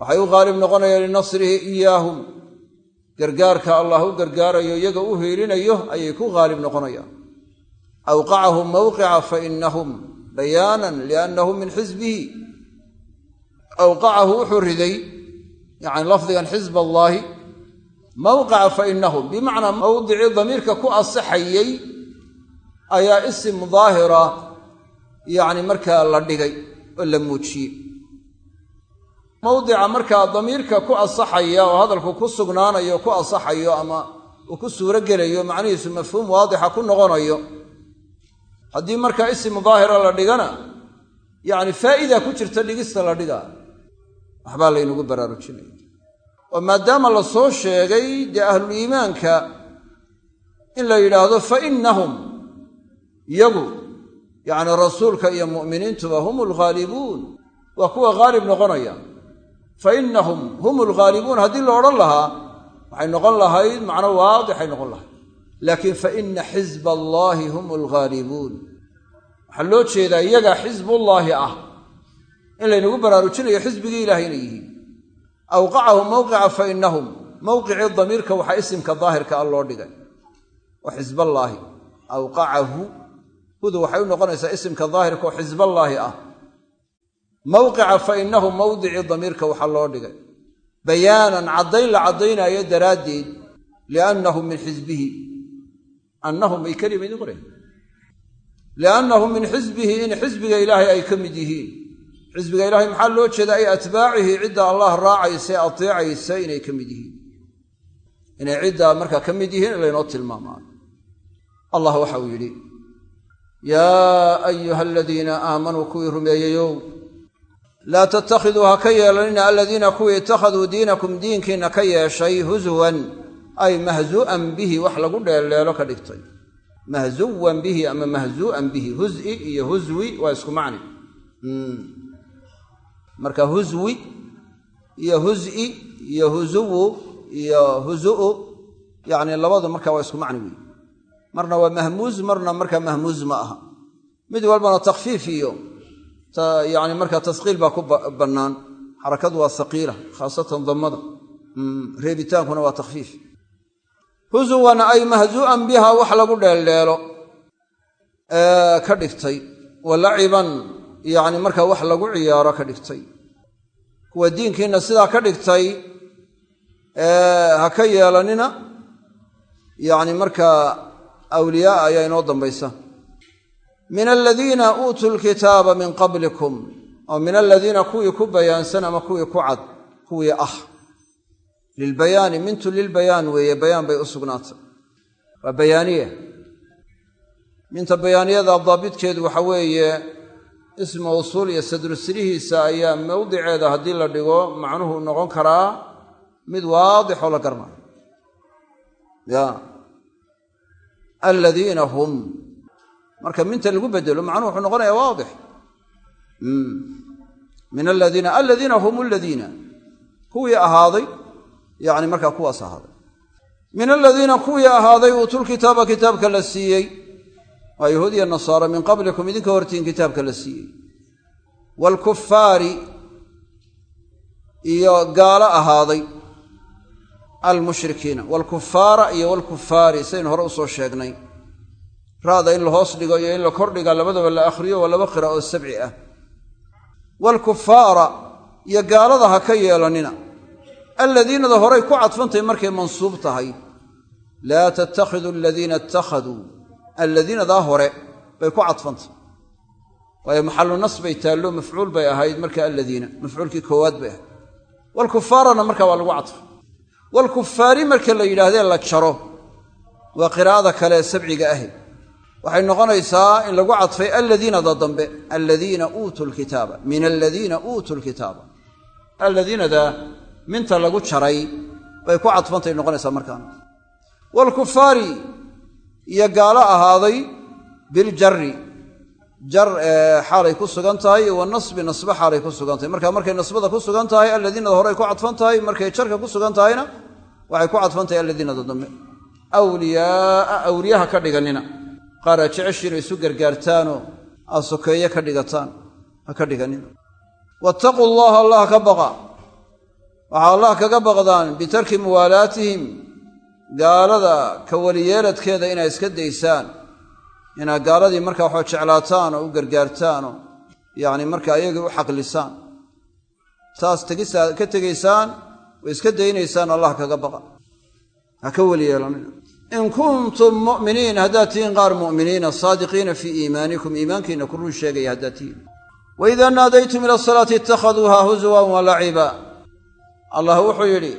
waxay u haalib noqonayaan linasrihi iyaahum. Gargaarka allah u gargaarayo iyaga u hiilinayo ayay ku haalib noqonayaan. Awqacahum mawqica fa inahum bayaanan liannahum min xisbihi. Awqacahu wuxuu riday yacni lafdigan xisb allaahi mawqica fa inahum bimacnaa mawdicii damiirka ku asixayey ayaa isim daahira yacni markaa la dhigay oo la muujiyey. Mawdica markaa damiirka ku asaxaya oo hadalku ku sugnaanayo ku asaxayo ama uu ku suuro gelayo macnihiisu mafhuum waadixa ku noqonayo haddii markaa isim daahira la dhigana yacni faa'ida ku jirta dhigista la dhigaa waxbaa laynagu baraarujinaya oo maadaama la soo sheegay dee ahluliimaanka in la yidhaahdo fa innahum iyagu yacni rasuulka iyo mu'miniintuba hum alghaalibuun waa kuwa haalib noqonaya. Fa innahum hum alghaalibuun haddii la odhan lahaa waxay noqon lahayd macno waadixay noqon lahayd laakiin fa inna xisba allaahi hum alghaalibuun waxaa loo jeedaa iyaga xisbullaahi ah in laynagu baraarujinayo xisbigii ilahay inay yihiin. Awqacahum mawqica fa innahum mawqicii damiirka waxaa isimka daahirka ah loo dhigay. Wa xisballaahi awqacahu hudu waxay u noqonaysaa isimka daahirka oo xisballaahi ah. Mawqica fa innahum mawdicii damiirka waxaa loo dhigay. Bayaanan caddayn la caddaynaayo daraaddeed liannahum min xisbihi annahum ay kelima idin qoray. Liannahum min xisbihi in xisbiga ilaahay ay ka mid yihiin. Xisbiga ilaahay maxaa loo jeeda ay atbaacihi cidda allah raacaysa ee ateecaysa inay ka mid yihiin. Inay ciddaa markaa ka mid yihiin laynoo tilmaamaa allah waxa uu yidhi yaa ayuha aladiina aamanuu kuwii rumeeyeyow laa tattakhiduu ha ka yeelanina aladiina kuwii ittakhaduu diinakum diinkiinna ka yeeshay huswan ay mahzu'an bihi wax lagu dheelleelo ka dhigtay. Mahzuwan bihi ama mahzu'an bihi huz'i iyo huswi waa isku macni. Marka huswi iyo huz'i iyo husuwu iyo husu'u yacni labadu marka waa isku macni weyi marna waa mahmuuz marna markaa mahmuuz ma aha. Mid walbana takhfiif iyo yani markaa tasqiil baa ku bannaan. Xarakadu waa haqiila khaasatan dammada. Reebitaankuna waa takhfiif husuwan ay mahzu'an biha wax lagu dheeldheelo. Ka dhigtay. Wa laciban yacni markaa wax lagu ciyaaro ka dhigtay. Kuwa diinkiinna sidaa ka dhigtay ha ka yeelanina yacni markaa awliyaa ayaa inoo dambaysa. Min aladiina uutuu lkitaaba min qablikum oo min aladiina kuwii ku bayaansan ama kuwii ku cad kuwii ah lilbayaani mintu lilbayaan weeye bayaan bay u sugnaatay waa bayaaniya minta bayaaniyada daabitkeedu waxa weeye ismu usuul iyo sadrusirihiisa ayaa mawdiceeda haddii la dhigo macnuhu noqon karaa mid waadixoo la garnayo ya aladiina hum marka minta lagu bedelo macnuhu wuxuu noqonayaa waadix min aladiina aladiina hum aladiina kuwii ahaaday yani markaa kuwaas ahaaday. Min aladiina kuwii ahaaday uutulkitaaba kitaabka la siiyey waa yahuudiya nasaara min qablikum idinka hortiin kitaabka la siiyey. Waalkufaari iyo gaalo ahaaday almushrikiina waalkufaara iyo waalkufaari saynu hore u soo sheegnay. Ra'da in la hoos dhigo iyo in la kordhiga labadaba la akhriyo waa laba qira oo sabci ah. Waalkufaara iyo gaalada ha ka yeelanina alladiinada horay ku cadfantahy markay mansuub tahay. Laa tattakhiduu aladiina ittakhaduu. Alladiinadaa hore bay ku cadfantay. Waayo maxallu nas bay taallo mafcuul bay ahayd marka alladiina mafcuulkii koowaad bay ahayd. Waalkufaarana markaa waa lagu cadfay. Waalkufaari marka la yidhaahdee la jaro waa qiraa'ada kale ee sabciga ahi. Waxay noqonaysaa in lagu cadfay alladiinada dambe alladiina uutuu lkitaaba min alladiina uutuu lkitaaba alladiinada minta lagu jaray bay ku cadfantay noqonaysaa markaana waalkufaari iyo gaalo ahaaday biljari jar xaalay ku sugan tahay wa nasbi nasbe xaalay ku sugan tahay. Marka markay nasbada ku sugan tahay alladiinada horay ku cadfan tahay markay jarka ku sugan tahayna waxay ku cadfan tahay alladiinada dambe. Awliyaaa awliyaha ka dhiganina. Qaar aad jeceshiina isu gargaartaanoo aad sokeeye ka dhigataan ha ka dhiganina. Wattaquu allaha allah ka baqa waxaa allah kaga baqdaan bitarki muwaalaatihim gaalada ka weliyeeladkeeda inaad iska daysaan. Inaad gaaladii markaa waxaa jeclaataan oo u gargaartaan oo yacni markaa iyagii u xaqlisaan. Saas tegisaa ka tegaysaan way iska daynaysaan allah kaga baqa ha ka weliyeelanina in kuntum mu'miniin haddaad tihiin qaar mu'miniina saadiqiina fii iimaanikum iimaankiinna ku run sheegaya haddaad tihiin. Waidaa naadaytum ila asalaati ittakhhaduuha huzuwan wa laciba allah wuxuu yidhi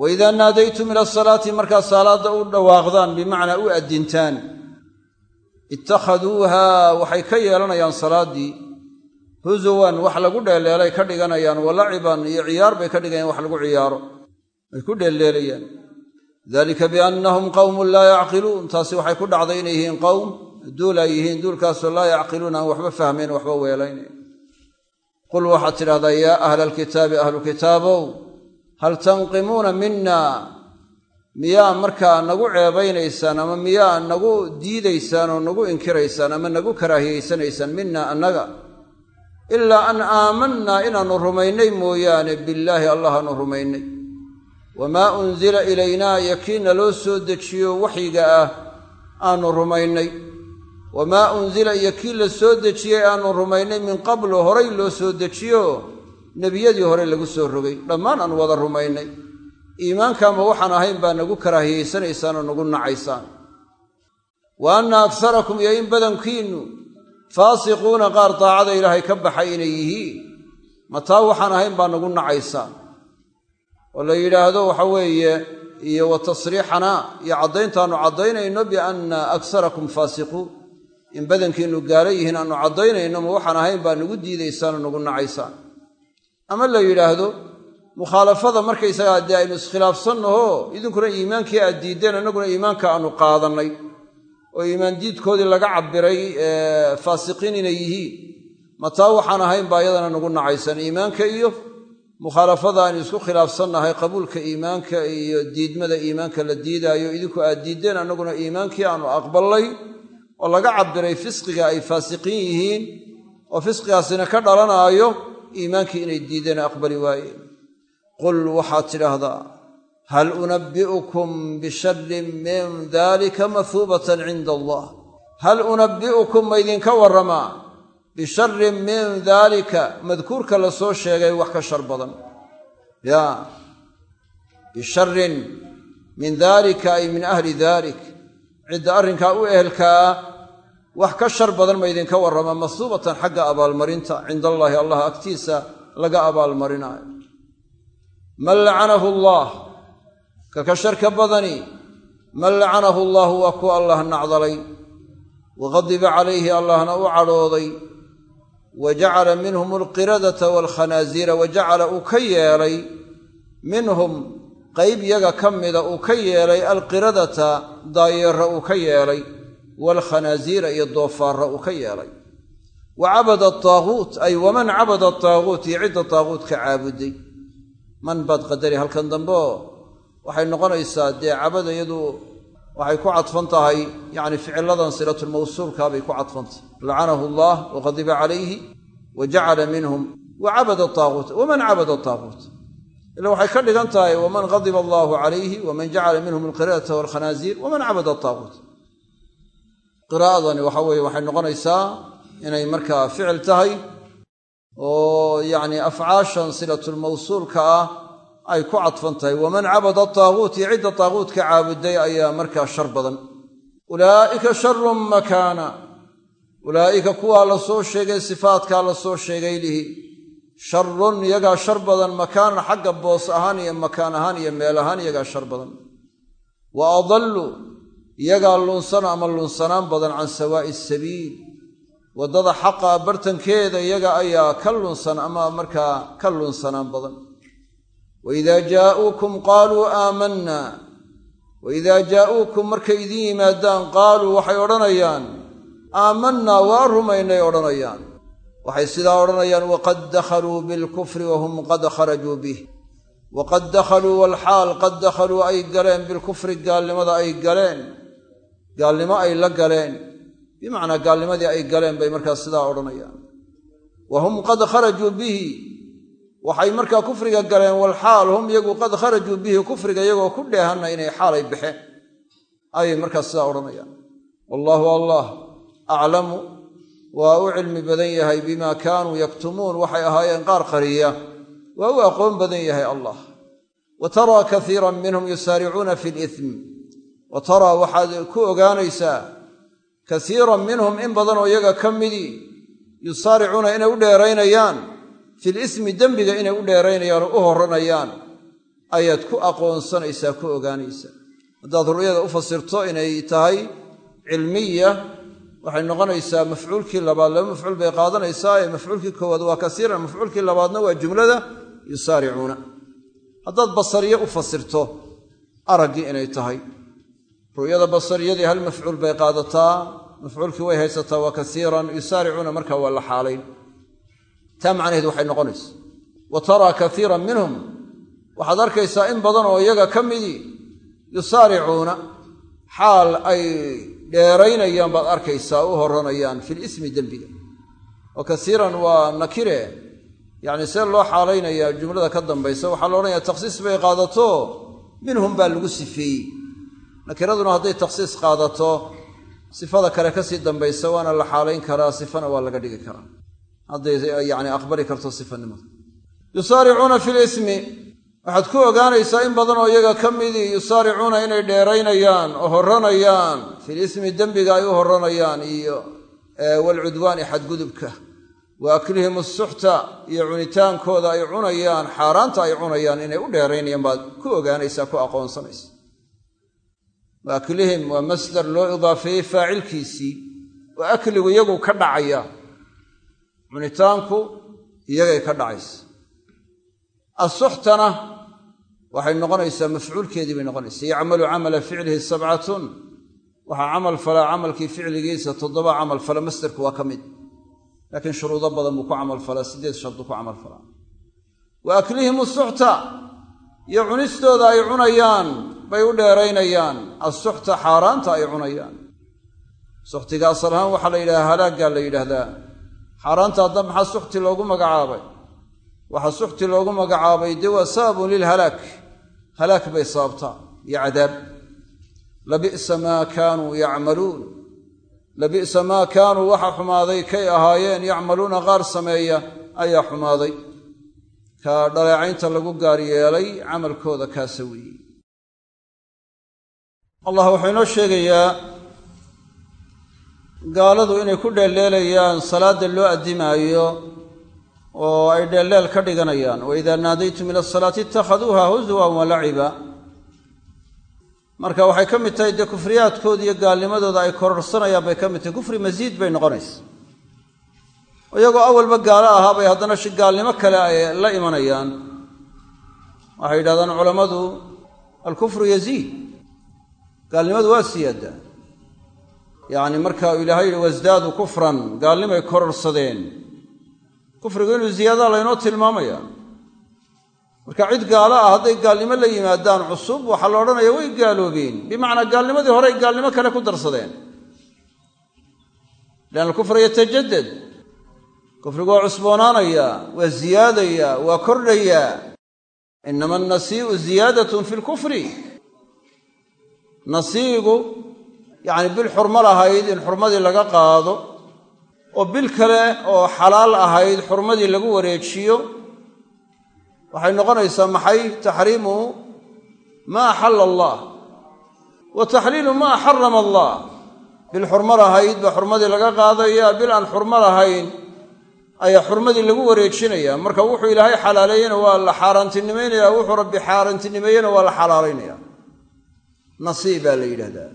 waidaa naadaytum ila asalaati markaad salaadda u dhawaaqdaan bimacnaa u addintaan. Ittakhaduuha waxay ka yeelanayaan salaaddii. Husuwan wax lagu dheelleelay ka dhiganayaan wa laciban iyo ciyaar bay ka dhigayaan wax lagu ciyaaro. Ay ku dheelleelayaan. Dalika biannahum qowmun laa yacqiluun taasi waxay ku dhacday inay yihiin qowm duul ay yihiin duulkaasoo laa yacqiluun aan waxba fahmayn waxba weelaynayn qul waxaad tidhahdaa yaa ahla alkitaabi ahlu kitaabow hal tanqimuuna mina miyaa markaa nagu ceebaynaysaan ama miyaa nagu diidaysaan oo nagu inkiraysaan ama nagu karaahiyaysanaysaan mina annaga ilaa an aamannaa inaannu rumaynay mooyaane billaahi allahaanu rumaynay wamaa unzila ilaynaa iyo kiina loo soo dejiyo waxyiga ah aanu rumaynay wamaa unzila iyo kii la soo dejiyey aanu rumaynay min qablu horay loo soo dejiyo? Nebiyadii hore lagu soo rogay dhammaan aan wada rumaynay. Iimaankaama waxaan ahayn baa nagu karaahiyaysanaysaan oo nagu nacaysaan. Wa anna aksarakum iyo in badankiinnu faasiquuna qaar daacada ilaahay ka baxay inay yihiin. Mataa waxaan ahayn baa nagu nacaysaan. Oo la yidhaahdo waxa weeye iyo wa tasriixana iyo caddayntaannu caddaynayno bianna aksarakum faasiquun in badankiinnu gaalo yihiin aannu caddaynayno ma waxaan ahayn baa nagu diidaysaan oo nagu nacaysaan. Ama la yidhaahdo mukhaalafada markaysagaa dee aynu iskhilaafsannaho idinkuna iimaankii aad diiddeen annaguna iimaanka aanu qaadannay oo iimaan diidkoodii laga cabbiray faasiqiin inay yihiin. Mataa waxaan ahayn baa iyadana nagu nacaysan iimaanka iyo mukhaalafada aynu isku khilaafsannahay qabuulka iimaanka iyo diidmada iimaanka la diidaayo idinku aad diiddeen annaguna iimaankii aanu aqballay oo laga cabbiray fisqiga ay faasiqiin yihiin oo fisqigaasina ka dhalanaayo iimaankii inay diideen aqbali waayeen qul waxaad tidhaahdaa hal unabbi'ukum bisharrin min dalika mahuubatan cinda allah. Hal unabbi'ukum ma ydinka warramaa bisharin min daalika madkuurka la soo sheegay wax ka shar badan. Yaa bisharin min daalika ay min ahli daalik cidda arrinkaa u ehelkaa wax ka shar badan ma ydinka warrama masuubatan xagga abaalmarinta cinda allaahi allah agtiisa laga abaalmarinaayo man lacanahu allaah kaka sharka badani man lacanahu allaahu waa ku allah nacdalay. Waqadiba calayhi allahna u cadhooday. Wa jacala minhum alqiradata waalkhanaasiira wa jacala uu ka yeelay minhum qayb yaga ka mida uu ka yeelay alqiradata daayeera uu ka yeelay waalkhanaasiira iyo doofaarra uu ka yeelay. Wa cabada ataaguut ay waman cabada ataaguut iyo cidda taaguut caabuday. Man baad qadari halkan dambe waxay noqonaysaa dee cabada iyadu waxay ku cadfan tahay yacni ficiladan silatulmawsuulkaa bay ku cadfantahay lacanahu allah waqadiba calayhi wa jacala minhum. Wa cabada ataaguut waman cabada ataaguut ila waxay ka dhigan tahay waman qadiba allaahu calayhi waman jacala minhum alqiradata waalkhanaasiir waman cabada ataaguut qiraa'adani waxa weeye waxay noqonaysaa inay markaa ficil tahay oo yacni afcaashan silatulmawsuulka ah ay ku cadfan tahay. Waman cabada ataaguut iyo cidda taaguutka caabuday ayaa markaa shar badan. Ulaa'ika sharun makaana. Ulaa'ika kuwaa la soo sheegay sifaatkaa la soo sheegay lihi sharun iyagaa shar badan makaanan xagga boos ahaan iyo makaan ahaan iyo meel ahaan iyagaa shar badan. Wa adallu iyagaa lunsan ama lunsanaan badan can sawaa'i sabiil. Waddada xaqa bartankeeda iyaga ayaa ka lunsan ama markaa ka lunsanaan badan. Waidaa jaa'uukum qaaluu aamanna. Waidaa jaa'uukum markay idin yimaadaan qaaluu waxay odhanayaan aamannaa waa rumaynay odhanayaan waxay sidaa odhanayaan waqad dakhaluu bilkufri wahum qad kharajuu bih. Waqad dakhaluu walxaal qad dakhaluu ay galeen bilkufri gaalnimada ay galeen. Gaalnimo ay la galeen. Bimacnaa gaalnimadii ay galeen bay markaa sidaa odhanayaan. Wa hum qad kharajuu bihi. Waxay markaa kufriga galeen walxaal hum iyagu qad kharajuu bihi. Kufriga iyagoo ku dheehanna inay xaalay baxeen ayay markaa sidaa odhanayaan. Wallaahu allah aclamu waa u cilmi badan yahay bimaa kaanuu yaktumuun waxay ahaayeen qaar qariya. Waa u aqoon badan yahay allah. Wa taraa kaiiran minhum yusaaricuuna fi lism wa taraa waxaad ku ogaanaysaa kasiiran minhum in badanoo iyaga ka midii yusaaricuuna inay u dheeraynayaan fil ismi dembiga inay u dheeraynayaan oo u horranayaan ayaad ku aqoonsanaysaa ku ogaanaysaa. Haddaad ru'yada u fasirto inay tahay cilmiya waxay noqonaysaa mafcuulkii labaad laba mafcuul bay qaadanaysaa mafcuulkii koowaad waa kasiiran mafcuulkii labaadna waa jumlada yusaaricuuna. Haddaad basariye u fasirto araggii inay tahay. Ru'yada basariyadii hal mafcuul bay qaadataa mafcuulkii way haysataa waa kasiiran yusaaricuuna markaa waa la xaalayn. Taa macnaheed waxay noqonaysa wa taraa kaiiran minhum. Waxaad arkaysaa in badan oo iyaga ka midii yusaaricuuna. Xaal ay dheeraynayaan baad arkaysaa u horanayaan fil ismi dembiga. Oo kasiiran waa nakire yacni see loo xaalaynayaa jumlada ka dambaysa waxaa la odhanayaa takhsiis bay qaadato minhum baa lagu sifeeyey. Nakiraduna hadday takhsiis qaadato sifada kale ka sii dambaysa waana la xaalayn karaa sifana waa laga dhigi karaa. Hadday yacni aqbali karto sifanimada. Yusaaricuuna fi lismi waxaad ku ogaanaysaa in badan oo iyaga ka midii yusaaricuuna inay dheeraynayaan oo horranayaan fil ismi dembiga ay u horranayaan iyo walcudwaani xadgudubka. Wa aklihim asuxta iyo cunitaankooda ay cunayaan xaaraanta ay cunayaan inay u dheeraynayaan baad ku ogaanaysaa ku aqoonsanaysa wa aklihim waa masdar loo idaafeeyey faacilkiisii oo akligu iyagu ka dhacaya. Cunitaanku iyagay ka dhacaysa. Asuxtana waxay noqonaysaa mafcuulkeedii bay noqonaysaa. Yacmalu camala ficlihi sabcatun. Waxaa camal falaa camalkii ficligiisa toddoba camal fala masderku waa ka mid. Laakiin shuruudo badan buu ku camal falaa siddeed shardu ku camal falaa wa aklihim asuxta iyo cunistooda ay cunayaan bay u dheeraynayaan. Asuxta xaaraanta ay cunayaan. Suxtiga asal ahaan waxaa la yidhahdaa halaaggaa la yidhaahdaa. Xaaraanta hadda maxaa suxti loogu magacaabay? Waxaa suxti loogu magacaabay dee waa sababun lilhalaak halaak bay sababtaa iyo cadaab labi'sa maa kaanuu yacmaluun labi'sa maa kaanuu waxa xumaaday kay ahaayeen yacmaluuna qaar sameeya ayaa xumaaday ka dhaleecaynta lagu gaar yeelay camalkooda kaasa weeye allah wuxuu inoo sheegayaa gaaladu inay ku dheeldheelayaan salaadda loo addimaayo oo ay dheeldheel ka dhiganayaan. Wa idaa naadaytum ila asalaati ittakhaduuha huswan wa laciba. Marka waxay ka mid tahay dee kufriyaadkooda iyo gaalnimadooda ay kororsanayaan bay ka mid tahay. Kufri masiid bay noqonaysa iyagoo awalba gaalo ahaa bay haddana shi gaalnimo kale ay la imanayaan. Waxay yidhahdaan culammadu alkufru yaziid. Gaalnimadu waa siyaada yacni marka ilaahay yihi wasdaadu kufran. Gaalnimay kororsadeen kufrigu inuu ziyaada laynoo tilmaamaya marka cid gaalo ah hadday gaalnimo la yimaadaan cusub waxaa la odhanaya way gaaloobeen. Bimacnaa gaalnimadii horey gaalnimo kale ku darsadeen. Lianna alkufra yatajadad kufrigu waa cusboonaanaya waa ziyaadaya waa kordhaya inama annasii'u ziyaadatun fi lkufri nasiigu yacni bil xurmo lahayd in xurmadii laga qaado oo bil kale oo xalaal ahayd xurmadii lagu wareejiyo waxay noqonaysaa maxay? Taxriimu maa axalla allah. Wa taxliilu maa xarama allah. Bil xurmo lahayd baa xurmadii laga qaadaya bil aan xurmo lahayn ayaa xurmadii lagu wareejinaya. Marka wuxuu ilaahay xalaaleeyena waa la xaaraantinimaynaya wuxuu rabbi xaaraantinimeeyena waa la xalaalaynaya nasiib baa la yidhahdaa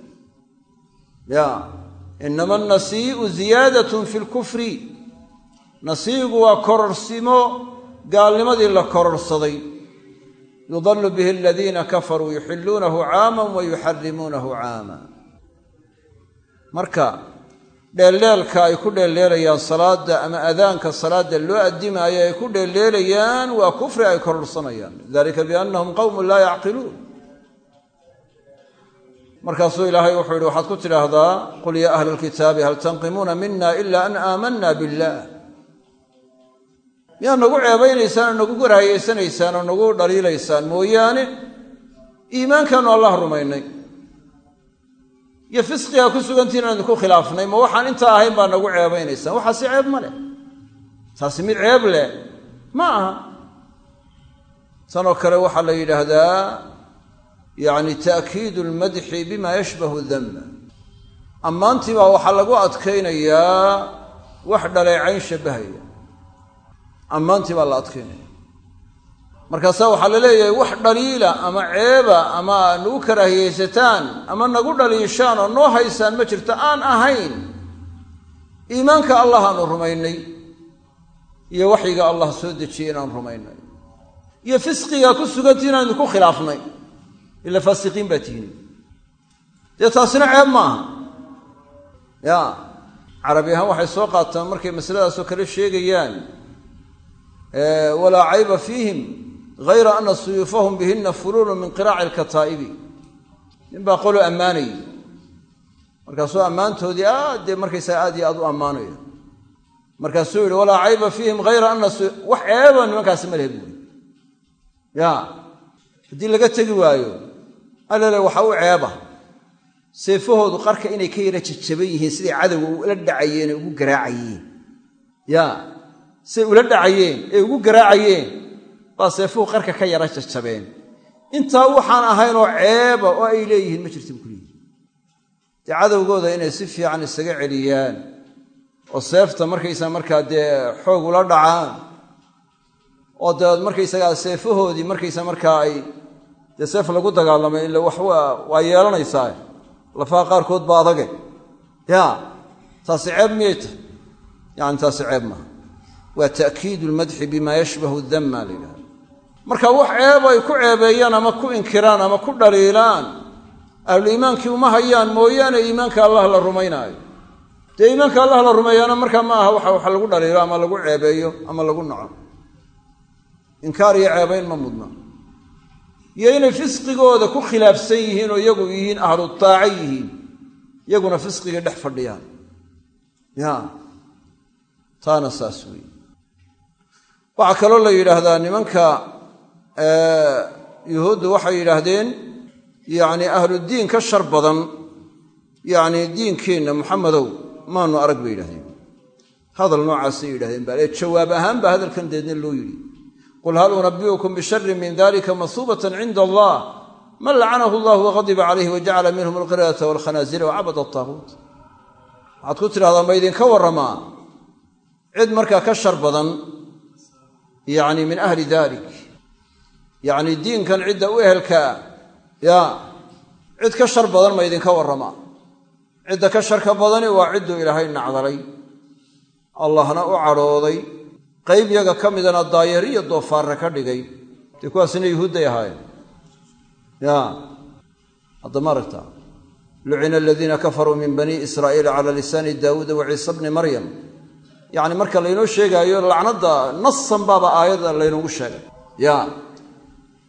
inama annasii'u ziyaadatun fi lkufri nasiigu waa kororsimo gaalnimadii la kororsaday yudallu bihi aladiina kafaruu yuxilluunahu caaman wa yuxarimuunahu caama marka dheeldheelka ay ku dheeldheelayaan salaadda ama adaanka salaadda loo addimaayo ay ku dheeldheelayaan waa kufri ay kororsanayaan dalika biannahum qowmun laa yacqiluun markaasuu ilaahay wuxuu yidhi waxaad ku tidhaahdaa qul yaa ahla alkitaabi hal tanqimuuna mina ila an aamanna billah. Miyaad nagu ceebaynaysaan oo nagu garaayeysanaysaan oo nagu dhaliilaysaan mooyaane iimaankaanu allah rumaynay. Iyo fisqigaa ku sugantiin aan idinku khilaafnay ma waxaan intaa ahayn baa nagu ceebaynaysaan. Waxaasi ceeb ma leh. Taasi mid ceeb leh. Ma aha. Tanoo kale waxaa la yidhaahdaa yacni ta'kiidu almadxi bima yashbahu damba ammaantii baa waxaa lagu adkaynayaa wax dhaleecayn shabbahaya ammaantii baa la adkaynaya. Markaasaa waxaa la leeyahay wax dhaliila ama ceeba ama nagu karaahiyaysataan ama nagu dhaliishaan oo noo haysaan ma jirto aan ahayn. Iimaanka allah aanu rumaynay iyo waxyiga allah soo dejiyey inaan rumaynay. Iyo fisqigaa ku sugantii inaan idinku khilaafnay ila faasiqiin baa tihiin dee taasina ceeb ma aha ya carabi ahaan waxay soo qaataan markay masaladaasoo kale sheegayaan walaa cayba fiihim hayra ana suyuufahum bihina fuluulu min qiraaci alkataa'ibi ninbaa qolo ammaanayay markaasuu ammaantoodii aad dee markaysaa aad iyo aad u ammaanaya markaasuu yihi walaa cayba fiihim hayra ana wax ceeba nimankaasi ma lehe buuri laga tegi waayo allale waxa u ceeba. Seefahoodu qarka inay ka yara jajaban yihiin siday cadowga ula dhacayeen ee ugu garaacayeen. Ya siday ula dhacayeen ee ugu garaacayeen baa seefuhu qarka ka yara jajabeen. Intaa waxaan ahaynoo ceeba oo ay leeyihiin ma jirta buu kuleeyihi dee cadowgooda inay si fiican isaga celiyaan oo seefta markaysaa markaa dee xoog ula dhacaan oo dabeed markaysagaa seefahoodii markaysa markaa ay dee seef lagu dagaalamay ila wax waa yeelanaysaa lafaha qaarkood ba adage ya taasi ceeb miyay tahay? Yani taasi ceeb maaha. Waa ta'kiidu lmadxi bima yashbahu damma la marka wax ceeb ay ku ceebeeyaan ama ku inkiraan ama ku dhaliilaan ahluliimaankii uma hayaan mooyaane iimaanka allah la rumaynaayo. Dee iimaanka allah la rumeeyaana markaa ma aha waxa wax lagu dhaliilo ama lagu ceebeeyo ama lagu naco inkaar iyo ceebayn ma mudna iyo inay fisqigooda ku khilaafsan yihiin oo iyagu yihiin ahlu taaco yihiin iyaguna fisqiga dhex fadhiyaan. Ya. Taana saas weeye. Waxaa kaloo la yidhaahdaa nimanka yuhuuddu waxay yidhaahdeen yacni ahludiin ka shar badan yacni diinkeenna muxamedow maanu arag bay yidhahdeen hadal noocaasay yidhahdeen baa jawaab ahaan baa hadalkan deedna loo yidhi qul hal unabiukum bisharin min dalika masuubatan cinda allah man lacanahu allah waqadiba calayhi wajacala minhum alqiradata walkhanaazira wacabad ataaguut waxaad ku tidhahdaa ma idinka warramaa cid markaa ka shar badan yacni min ahli dalik yacni diinkan cidda u ehelkaa ya cid ka shar badan ma idinka warramaa cidda ka sharka badani waa cidduu ilaahay nacdalay allahna u cadhooday qayb yaga ka midana daayariya doofaarre ka dhigay. Dee kuwaasina yuhuudday ahaayeen? Ya hadda ma aragtaa lucina aladiina kafaruu min bani israa'iila cala lisaani daawuuda wa ciisa bni maryam. Yacni marka laynoo sheegaayo lacnadda nasan baaba aayadda laynoogu sheegay. Ya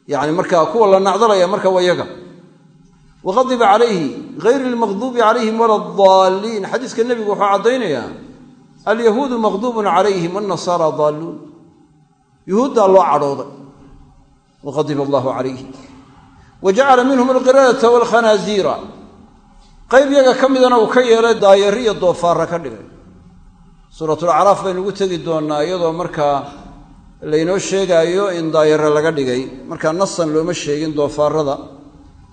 yacni marka kuwa la nacdalaya marka waa yaga. Waqadiba calayhi gayri lmaqduubi calayhim wala adaalliin xadiiska nebigu wuxuu caddaynayaa alyahuudu maqduubun calayhim wanasaara daalluun yuhuuddaa loo cadhooday. Waqadiba allahu calayhim wa jacala minhum alqiradata waalkhanaaziira qayb yaga ka midana uu ka yeelay daayariya doofaarra ka dhigay. Suuratulacraaf baynu ugu tegi doonnaa iyadoo markaa laynoo sheegaayo in daayare laga dhigay. Markaa nasan looma sheegin doofaarrada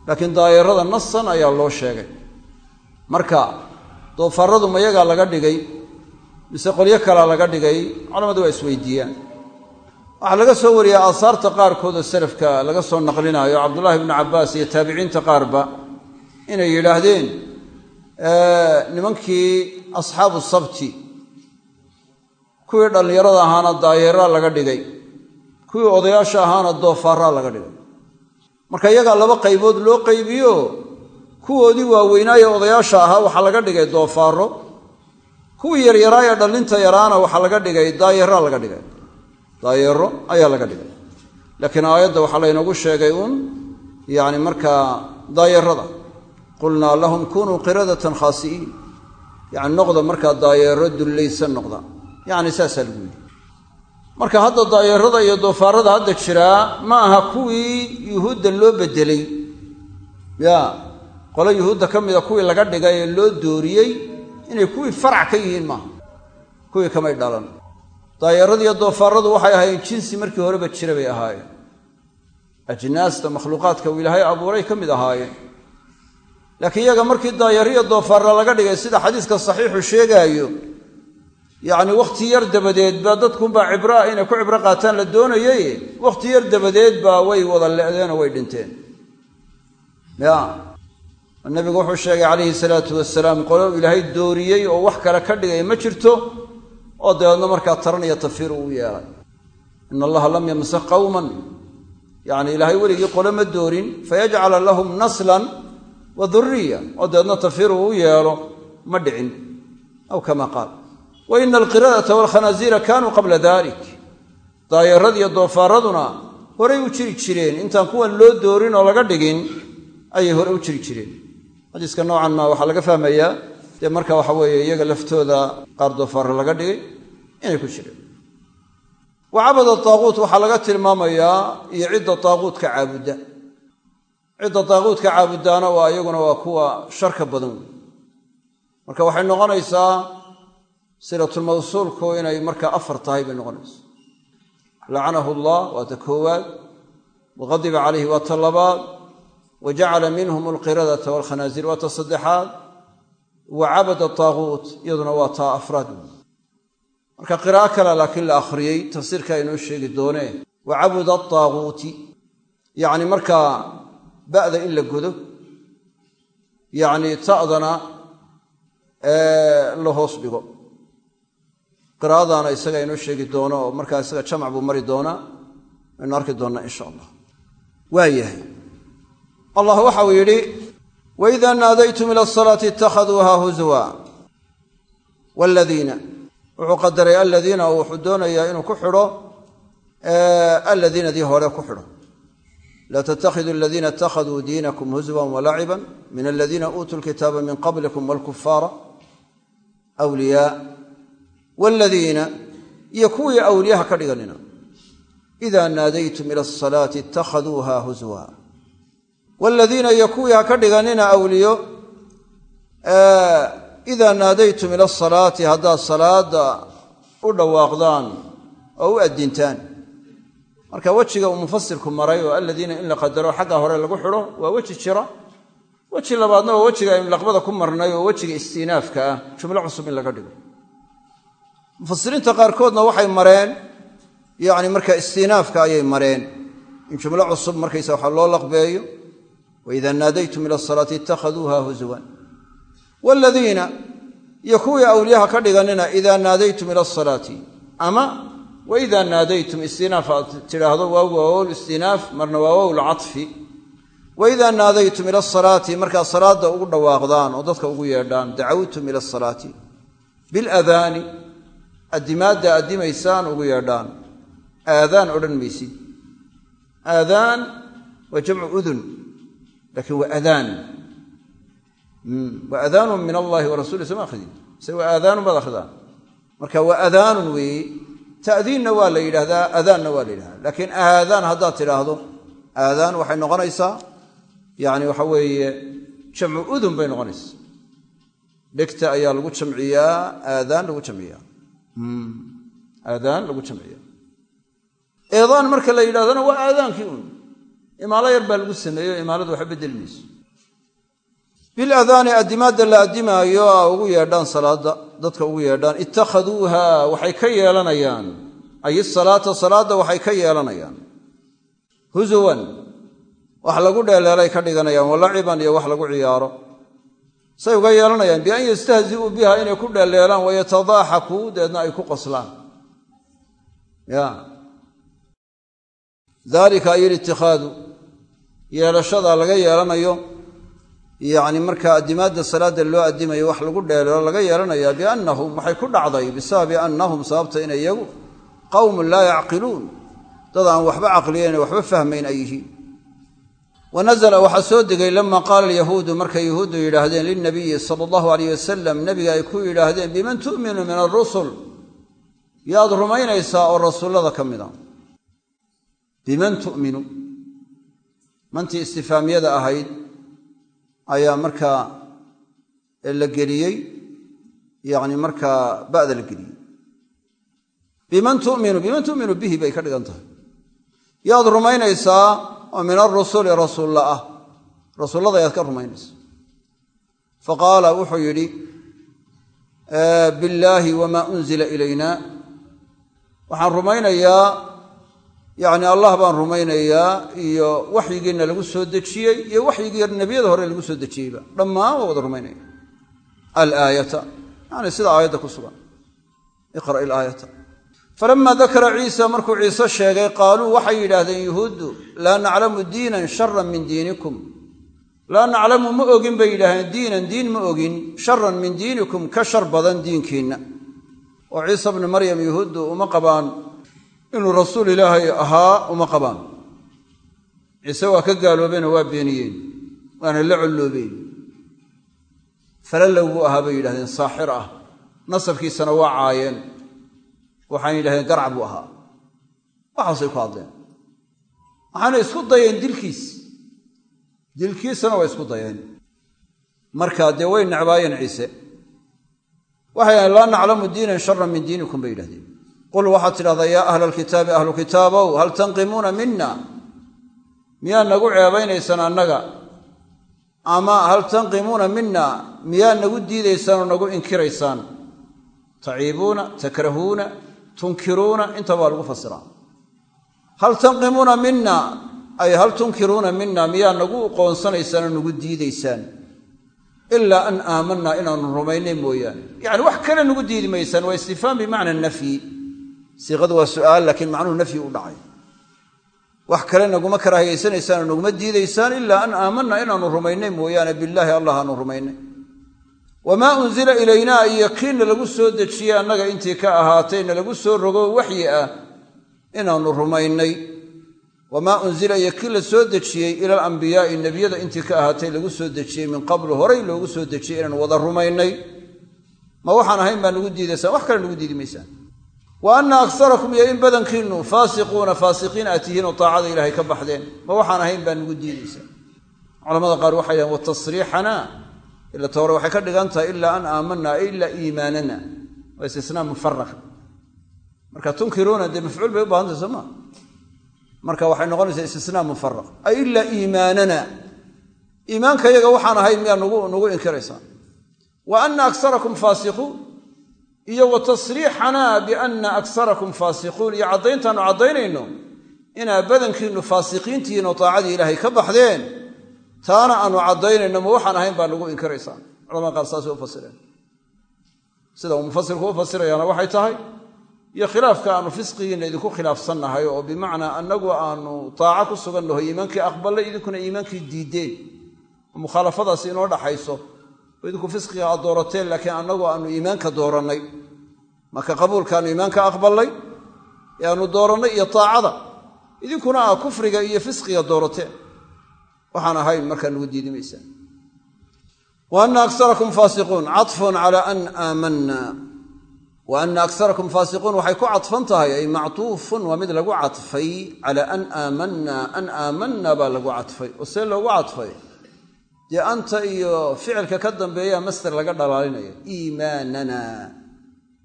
laakiin daayarada nasan ayaa loo sheegay. Marka doofaarradu mayagaa laga dhigay mise qolyo kalaa laga dhigay culamadu waa isweydiiyaan. Waxaa laga soo wariyaa aasaarta qaarkood oo salafka laga soo naqlinaayo cabdullaahi ibnu cabbaas iyo taabiciinta qaarba inay yidhaahdeen nimankii asxaabu sabti kuwii dhallinyarada ahaana daayeeraa laga dhigay kuwii odayaasha ahaana doofaaraa laga dhigay. Marka iyagaa laba qaybood loo qaybiyo kuwoodii waaweynaaye odayaasha ahaa waxaa laga dhigay doofaaro kuwii yaryaraayee dhallinta yaraana waxaa laga dhigay daayeeraa laga dhigay. Daayeero ayaa laga dhigay. Laakiin aayadda waxaa laynoogu sheegay uun yacni markaa daayeerada qulnaa lahum kunuu qiradatan khaasi'iin. Yacni noqda markaa daayeero dullaysan noqda. Yacni saasaa lagu yidhi. Marka hadda daayeerada iyo doofaarada hadda jiraa ma aha kuwii yuhuudda loo bedelay. Ya qole yuhuudda ka mida kuwii laga dhigay ee loo dooriyey inay kuwii farac ka yihiin maaha. Kuwii kamay dhalan. Daayeeradiiyo doofaaradu waxay ahaayeen jinsi markii horeba jira bay ahaayeen. Ajnaasta makhluuqaadka uu ilaahay abuuray ka mid ahaayeen. Laakiin iyaga markii daayeeriyo doofaarra laga dhigay sida xadiiska saxiixu sheegaayo yacni wakhti yar dabadeed baa dadkunbaa cibraa inay ku cibro qaataan la doonayay wakhti yar dabadeed baa way wada le'deen oo way dhinteen. Ya nabigu wuxuu sheegay calayhi salaatu wasalaam qolo ilaahay dooriyey oo wax kale ka dhigay ma jirto oo dabeedna markaa taran iyo tafiir uu yeelay. In allaha lam yamsak qawman. Yacni ilaahay weligii qole ma doorin fayajcala lahum naslan wa duriya oo dabeedna tafiir uu yeelo ma dhicin. Aw kama qaal. Wa ina alqiradata waalkhanaasiira kaanuu qabla dalik daayeeradiiyo doofaaraduna horay u jiri jireen. Intaan kuwan loo doorin oo laga dhigin ayay hore u jiri jireen xadiiska noocan ma waxaa laga fahmayaa. Dee marka waxa weeye iyaga laftooda qaar doofaarra laga dhigay inay ku jireen. Wa cabada taaquut waxaa laga tilmaamayaa iyo cidda taaquutka caabudda cidda taaquutka caabudaana waa iyaguna waa kuwa sharka badan wey marka waxay noqonaysaa silatulmawsuulku inay markaa afar tahay bay noqonaysaa. Lacanahu allah waa ta koowaad. Waqadiba calayhi waa ta labaad wa jacala minhum alqiradata waalkhanaasiir waa ta saddexaad wa cabada taaquut iyaduna waa taa afraad marka qiraa'o kale laakiin la akhriyey tafsiirkaa inoo sheegi doonee wa cabuda ataaquuti yacni markaa ba'da in la godo yacni ta'dana la hoos dhigo qiraa'adaana isaga inoo sheegi doono oo markaa isaga allah waxau yidhi waida naadaytum ila asalaati itakhaduuha huzwa waladiina wuxuu qadaray aladiina oo wuxuu doonayaa inuu ku xidho aladiinadii hore ku xidho. Laa tattakhiduu aladiina ittakhaduu diinakum huzwan walaciban min aladiina uutuu lkitaaba min qablikum walkufaara wliyaa waladiina iyo kuwii awliyaha ka dhiganina ida naadaytum ila asalaati ittakhaduuha huzwa waladiina iyo kuwii ha ka dhiganina awliyo idaa naadaytum ila asalaati haddaad salaada u dhawaaqdaan oo u addintaan marka wejiga uu mufasirku maray oo aladiina in la qadaro xagga hore lagu xidho waa weji jira weji labaadna waa wejiga aynu laqbada ku marnay oo wejiga istinaafka ah jumlo cusub in laga dhigo mufasiriinta qaarkoodna waxay mareen yacni marka istinaafka ayay mareen in jumlo cusub markaysa waxa loo laqbeeyo waida naadaytum ila asalaati ittakhaduuha huzuwan waaladiina iyo kuwii awliyaha ka dhiganina idaa naadaytum ila asalaati ama waida naadaytum istinaaf aad tidhaahdo waagu waa wow istinaaf marna waa wow lcatfi waidaa naadaytum ila asalaati markaad salaadda ugu dhawaaqdaan oo dadka ugu yeedhaan dacawtum ila asalaati biladaani addimaadda addimaysaan ugu yeedhaan aadaan odhan maysid aadaan waa jamcu udun laakiin waa adaan waa adaanun min allahi wa rasuli soma akhridin mise waa aadaanun baad akhridaan marka waa adaanun weeye ta'diinna waa la yidhahdaa adaanna waa la yidhahdaa laakiin aadaan haddaad tidhaahdo aadaan waxay noqonaysaa yani waxa weeye jamcu udun bay noqonaysaa dhegta ayaa lagu jamciyaa aadaan lagu jamciyaa aadaan lagu jamciyaa la yidhahdana waa imaalo yar baa lagu sameeyo imaaladu waxba bedeli mayso. Biladaani addimaadda la addimaayo a ugu yeedhaan salaadda dadka ugu yeedhaan ittakhaduuha waxay ka yeelanayaan. Ay isalaata salaadda waxay ka yeelanayaan. Husuwan wax lagu dheeleelay ka dhiganayaan walaciban iyo wax lagu ciyaaro. Say uga yeelanayaan bian yastahzi'uu biha inay ku dheeleelaan wayatadaaxakuu deedna ay ku qoslaan. Dalika ay ilikhaadu yeelashada laga yeelanayo yacni markaa addimaadda salaadda loo addimayo wax lagu dheeleelo laga yeelanayaa biannahum waxay ku dhacday bisababi annahum sababta inay iyagu qawmun laa yacqiluun. Dad aan waxba caqliyeyn waxba fahmayn ay yihiin. Wa waxaa soo degay lama qaala alyahuudu markay yahuuddu yidhaahdeen lilnabiyi sala allahu alayh wasalam nebiga ay ku yidhaahdeen biman tu'minu min arusul yaad rumaynaysaa oo rasuullada ka mid a. Biman tu'minu mantii istifaamiyada ahayd ayaa markaa la geliyey yani markaa ba'da la geliyey. Biman tu'minu biman tu'minu bihi bay ka dhigan tahay. Yaad rumaynaysaa oo min arusuli rasuulla ah. Rasuullada ayaad ka rumaynaysaa. Faqaala wuxuu yidhi billaahi wamaa unzila ilayna. Waxaan rumaynayaa yacni allah baan rumaynayaa iyo waxyigiina lagu soo dejiyey iyo waxyigii nebiyada hore lagu soo dejiyeyba. Dhammaan wada rumaynaya. Alaayata yani sida aayadda ku sugan. Iqra' ilaayata falama dakara ciisa markuu ciise sheegay qaaluu waxay yidhaahdeen yuhuuddu laa naclamu diinan sharan min diinikum. Laa naclamu ma ogin bay yidhaahdeen. Diinan diin ma ogin. Sharan min diinikum ka shar badan diinkiinna. Oo ciisa bnu maryam yuhuuddu uma qabaan inuu rasuul ilaahay ahaa uma qabaan. Ciise waa ka gaaloobeenoo waa beeniyeen waana la colloobeen. Falalow buu ahaa bay yidhahdeen saaxir ah. Nasabkiisana waa caayeen. Waxaan yidhahdeen garac buu ahaa. Waxaasay ku hadleen waxaana isku dayeen dilkiis. Dilkiisana waa isku dayeen. Markaa dee way necbaayeen ciise. Waxay laa naclamu diinan sharan min diinikum bay yidhahdeen qul waxaad tidhahdaa yaa ahla alkitaabi ahlu kitaabow hal tanqimuuna mina miyaa nagu ceebaynaysaan annaga? Ama hal tanqimuuna mina miyaa nagu diidaysaan oo nagu inkiraysaan? Taciibuuna takrahuuna tunkiruuna inta baa lagu fasiraa hal tanqimuuna mina ay hal tunkiruuna mina miyaa nagu qoonsanaysaan oo nagu diidaysaan? Ilaa an aamanaa inaanu rumaynay mooyaane. Yacni wax kale nagu diidi maysaan waa istifhaam bimacna nafyi siiqadu waa su'aal laakiin macnuhu nafyi u dhacay. Wax kale naguma karaahiyaysanaysaan naguma diidaysaan ilaa an aamanaa inaanu rumaynay mooyaane billaahi allah aanu rumaynay. Wamaa unzila ilaynaa iyo kiina lagu soo dejiyey annaga intii ka ahaatayna lagu soo rogo waxyi ah inaannu rumaynay. Wamaa unzila kii la soo dejiyey ila alambiyaai nebiyada intii ka ahaatay lagu soo dejiyey min qablu horay loogu soo dejiyey inaanu wada rumaynay. Ma waxaan ahayn baa nagu diidaysaan wax kale nagu diidi maysaan wa anna akarakum iyo in badankiinnu faasiquuna faasiqiin aad tihiin oo taacada ilaahay ka baxdeen. Ma waxaan ahayn baa nagu diidaysaan culamada qaar waxay dhahen watasriixana ila ta hore waxay ka dhigan tahay ilaa an aamanaa ilaa iimaanana. Waa istisnaa mufaraq marka tunkiruuna dee mafcuul bay u baahantay soo maa marka waxay noqonaysaa istisnaa mufaraq ay ilaa yaga waxaan ahayn miyaa nagu inkiraysaa? Wa ana aksarakum iyo wa tasriixanaa bianna aksarakum faasiquun iyo caddayntaannu caddaynayno inaa badankiinnu faasiqiintihiin oo taacadii ilaahay ka baxdeen taana aanu caddaynayno ma waxaan ahayn baa nagu inkiraysaa culamada qaar saasay u fasireen. Sida uu mufasirku u fasirayaana waxay tahay iyo khilaafka aanu fisqigiinna idinku khilaafsannahay oo bimacnaa annagu aanu taaco ku sugannaho iimaankii aqballay idinkuna iimaankii diiddeen oo mukhaalafadaasi inoo dhaxayso idinku fisqiga aad doorateen laakiin annagu aanu iimaanka doorannay. Marka qabuulkaanu iimaanka aqballay? Ee aanu doorannay iyo taacada? Idinkuna aa kufriga iyo fisqiga doorateen waxaan ahayn markaa nugu diidi maysaan ana aksarakum faasiquun caطfun cala an aamanna. Wa ana aksarakum faasiquun waxay ku cadfan tahay ay mactuufun waa mid lagu cadfay cala an aamanna. An aamanna baa lagu cadfay oo see loogu cadfay dee anta iyo ficilka ka dambeeyaa master laga dhalaalinaya iimaanana.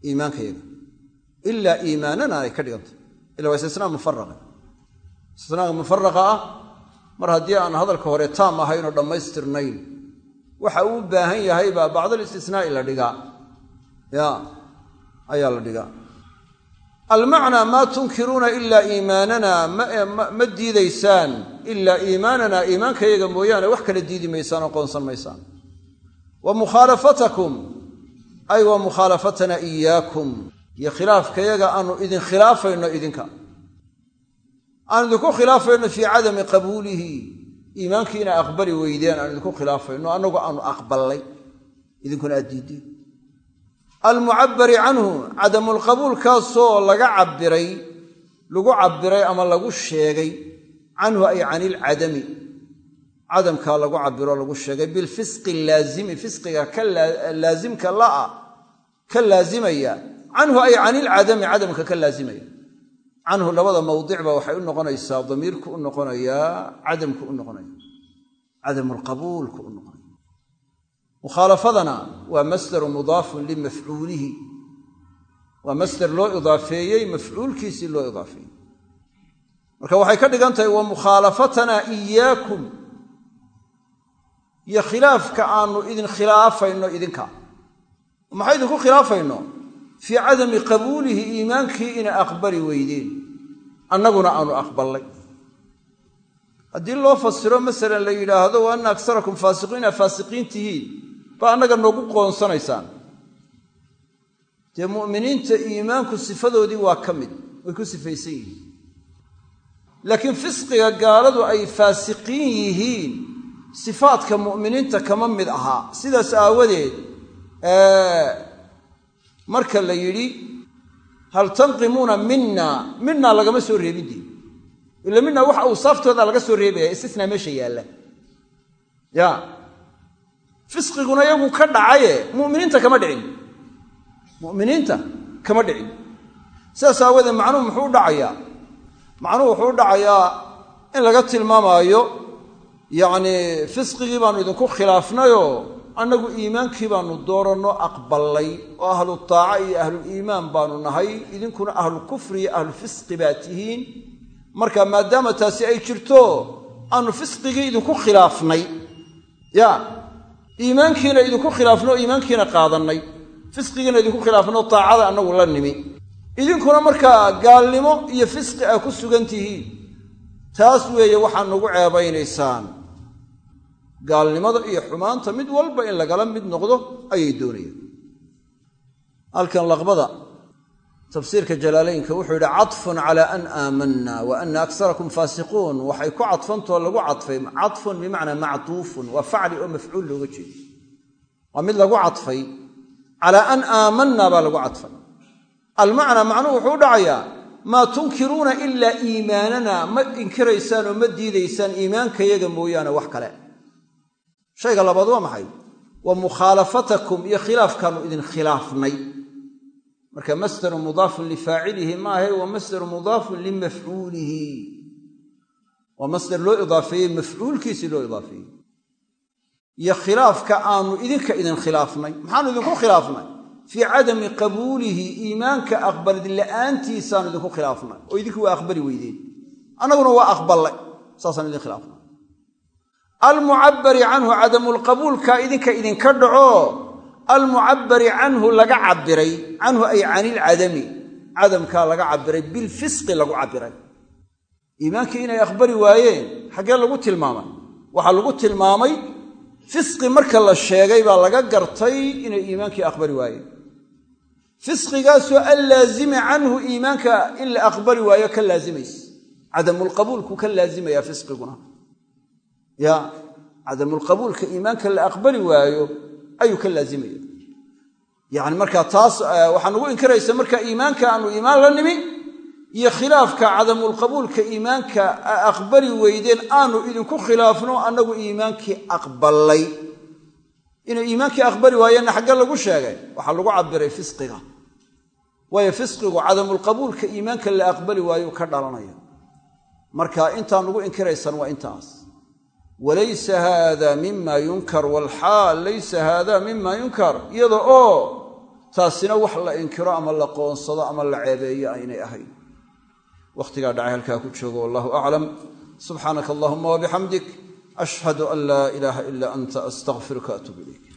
Iimaankayaga ilaa iimaanana ay ka dhigantay ila waa istisnaa mufaraqa istisnaaga mufaraqa ah mar haddii aan hadalka hore taam ahaynoo dhammaystirnayn waxa uu baahan yahay baa bacdalistisnaa'i la dhigaa. Ya ayaa la dhigaa. Almacnaa maa tunkiruuna ilaa iimaanana ma diidaysaan ilaa iimaanana iimaankayaga mooyaane wax kala diidi maysaan oo qoonsan maysaan. Wa mukhaalafatakum ay wa mukhaalafatana iyaakum iyo khilaafkayaga aanu idin khilaafayno idinka. Aan idinku khilaafayno fii cadami qabuulihi. Iimaankii inay aqbali weydeen aan idinku khilaafayno annagu aanu aqballay idinkuna aad diiddeen almucabbari canhu cadamulqabuulkaasoo laga cabbiray lagu cabbiray ama lagu sheegay canhu ay can ilcadami cadamkaa lagu cabbiroo lagu sheegay bilfisqi laazimi fisqiga ka laasimka la'a ka laazimaya. Canhu ay can ilcadami cadamka ka laazimaya. Canhu labada mawdicba waxay u noqonaysaa damiirku u noqonayaa cadamku u noqonaya. Cadamulqabuulku u noqonaya. Mukhaalafadana waa masdaru mudaafun limafcuulihi waa masder loo idaafeeyey mafcuulkiisii loo idaafeeyey marka waxay ka dhigan tahay wa mukhaalafatanaa iyaakum iyo khilaafka aanu idin khilaafayno idinka. Maxay idinku khilaafayno? Fii cadami qabuulihi iimaankii inay aqbali weydeen. Annaguna aanu aqballay haddii loo fasiro masalan la yidhaahdo wa anna aksarakum faasiqiin inaad faasiqiin tihiin. Baa annaga noogu qoonsanaysaan. Dee mu'miniinta iimaanku sifadoodii waa ka mid way ku sifaysan yihiin laakiin fisqiga gaaladu ay faasiqiin yihiin sifaadka mu'miniinta kama mid ahaa sidaas aawadeed marka la yidhi hal tanqimuuna mina mina lagama soo reebindii ila mina waxa awsaaftooda laga soo reebaya istisnaa meesha yaalla. Ya. Fisqiguna iyagu ka dhacaye muminiinta kama dhicin. Mu'miniinta kama dhicin. Sidaas aawadeed macnuhu muxuu dhacayaa macnuhu wuxuu dhacayaa in laga tilmaamaayo yacnii fisqigii baanu idinku khilaafnayoo annagu iimaankii baanu dooranno aqballay oo ahlu taaca iyo ahluliimaan baanu nahay idinkuna ahlukufri iyo ahlufisqi baa tihiin. Marka maadaama taasi ay jirto aanu fisqigii idinku khilaafnay. Ya iimaankiina idinku khilaafno o iimaankiina qaadannay. Fisqigiina idinku khilaafno taacada annagu la nimi idinkuna markaa gaalnimo iyo fisqi aa ku sugan tihiin. Taas weeye waxaa nagu ceebaynaysaan gaalnimada iyo xumaanta mid walba in lagala mid noqdo ayay doonayaan. Halkan laqbada tafsiirka jalaalaynka wuxuu yidhi cadfun cala an aamanna wa ana aksarakum faasiquun. Waxay ku cadfantoo lagu cadfay cadfun bimacnaa mactuufun waa facli oo mafcuul looga jeedo. Waa mid lagu cadfay calaa an aamanna baa lagu cadfay almacnaa macnuhu wuxuu u dhacayaa maa tunkiruuna ilaa iimaanana ma inkiraysaan oo ma diidaysaan iimaankayaga mooyaane wax kale. Shayga labaad waa maxay? Wa mukhaalafatakum iyo khilaafkaanu idin khilaafnay. Marka masdaru mudaafun lifaacilihi maahe wa masdaru mudaafun limafcuulihi waa masdar loo idaafeeyey mafcuulkiisii loo idaafeeyey. Iyo khilaafka aanu idinka idin khilaafnay. Maxaanu idinku khilaafnay fii cadami qabuulihi iimaanka aqbalid la'aantiisaanu idinku khilaafnay. Oo idinku waa aqbali weydeen. Annaguna waa aqballay saasaan idin khilaafnay. Almucabbari canhu cadamulqabuulka idinka idinka dhaco almucabbari canhu laga cabbiray canhu ay canilcadami cadamkaa laga cabbiray bilfisqi lagu cabbiray. Iimaankii inay aqbali waayeen xaggee lagu tilmaamay. Waxaa lagu tilmaamay fisqi marka la sheegay baa laga gartay inay iimaankii aqbali waayeen fisqigaasoo allaazimi canhu iimaanka in la aqbali waayo ka laazimaysa. Cadamulqabuulku ka laazimaya fisqiguna. Ya cadamulqabuulka iimaanka la aqbali waayo ayuu ka laazimaya. Yacni markaa taas waxaa nugu inkiraysa marka iimaanka aanu iimaan la nimi iyo khilaafka cadamulqabuulka iimaanka aqbali weydeen aanu idinku khilaafno annagu iimaankii aqballay. Inay iimaankii aqbali waayeenna xagge lagu sheegay waxaa lagu cabiray fisqiga waayo fisqigu cadamulqabuulka iimaanka la aqbali waayo ka dhalanaya. Marka intaa nugu inkiraysan waa intaas. Walaysa haada mima yunkar walxaal laysa haada mima yunkar. Iyada oo taasina wax la inkiro ama la qoonsado ama la ceebeeyo aynay ahayn. Wakhtigaa dhacay halkaa ku joogo wallahu aclam subxaanaka allahuma wabixamdik ashhadu an laa ilaaha ila anta astaqfiruka atub ilayk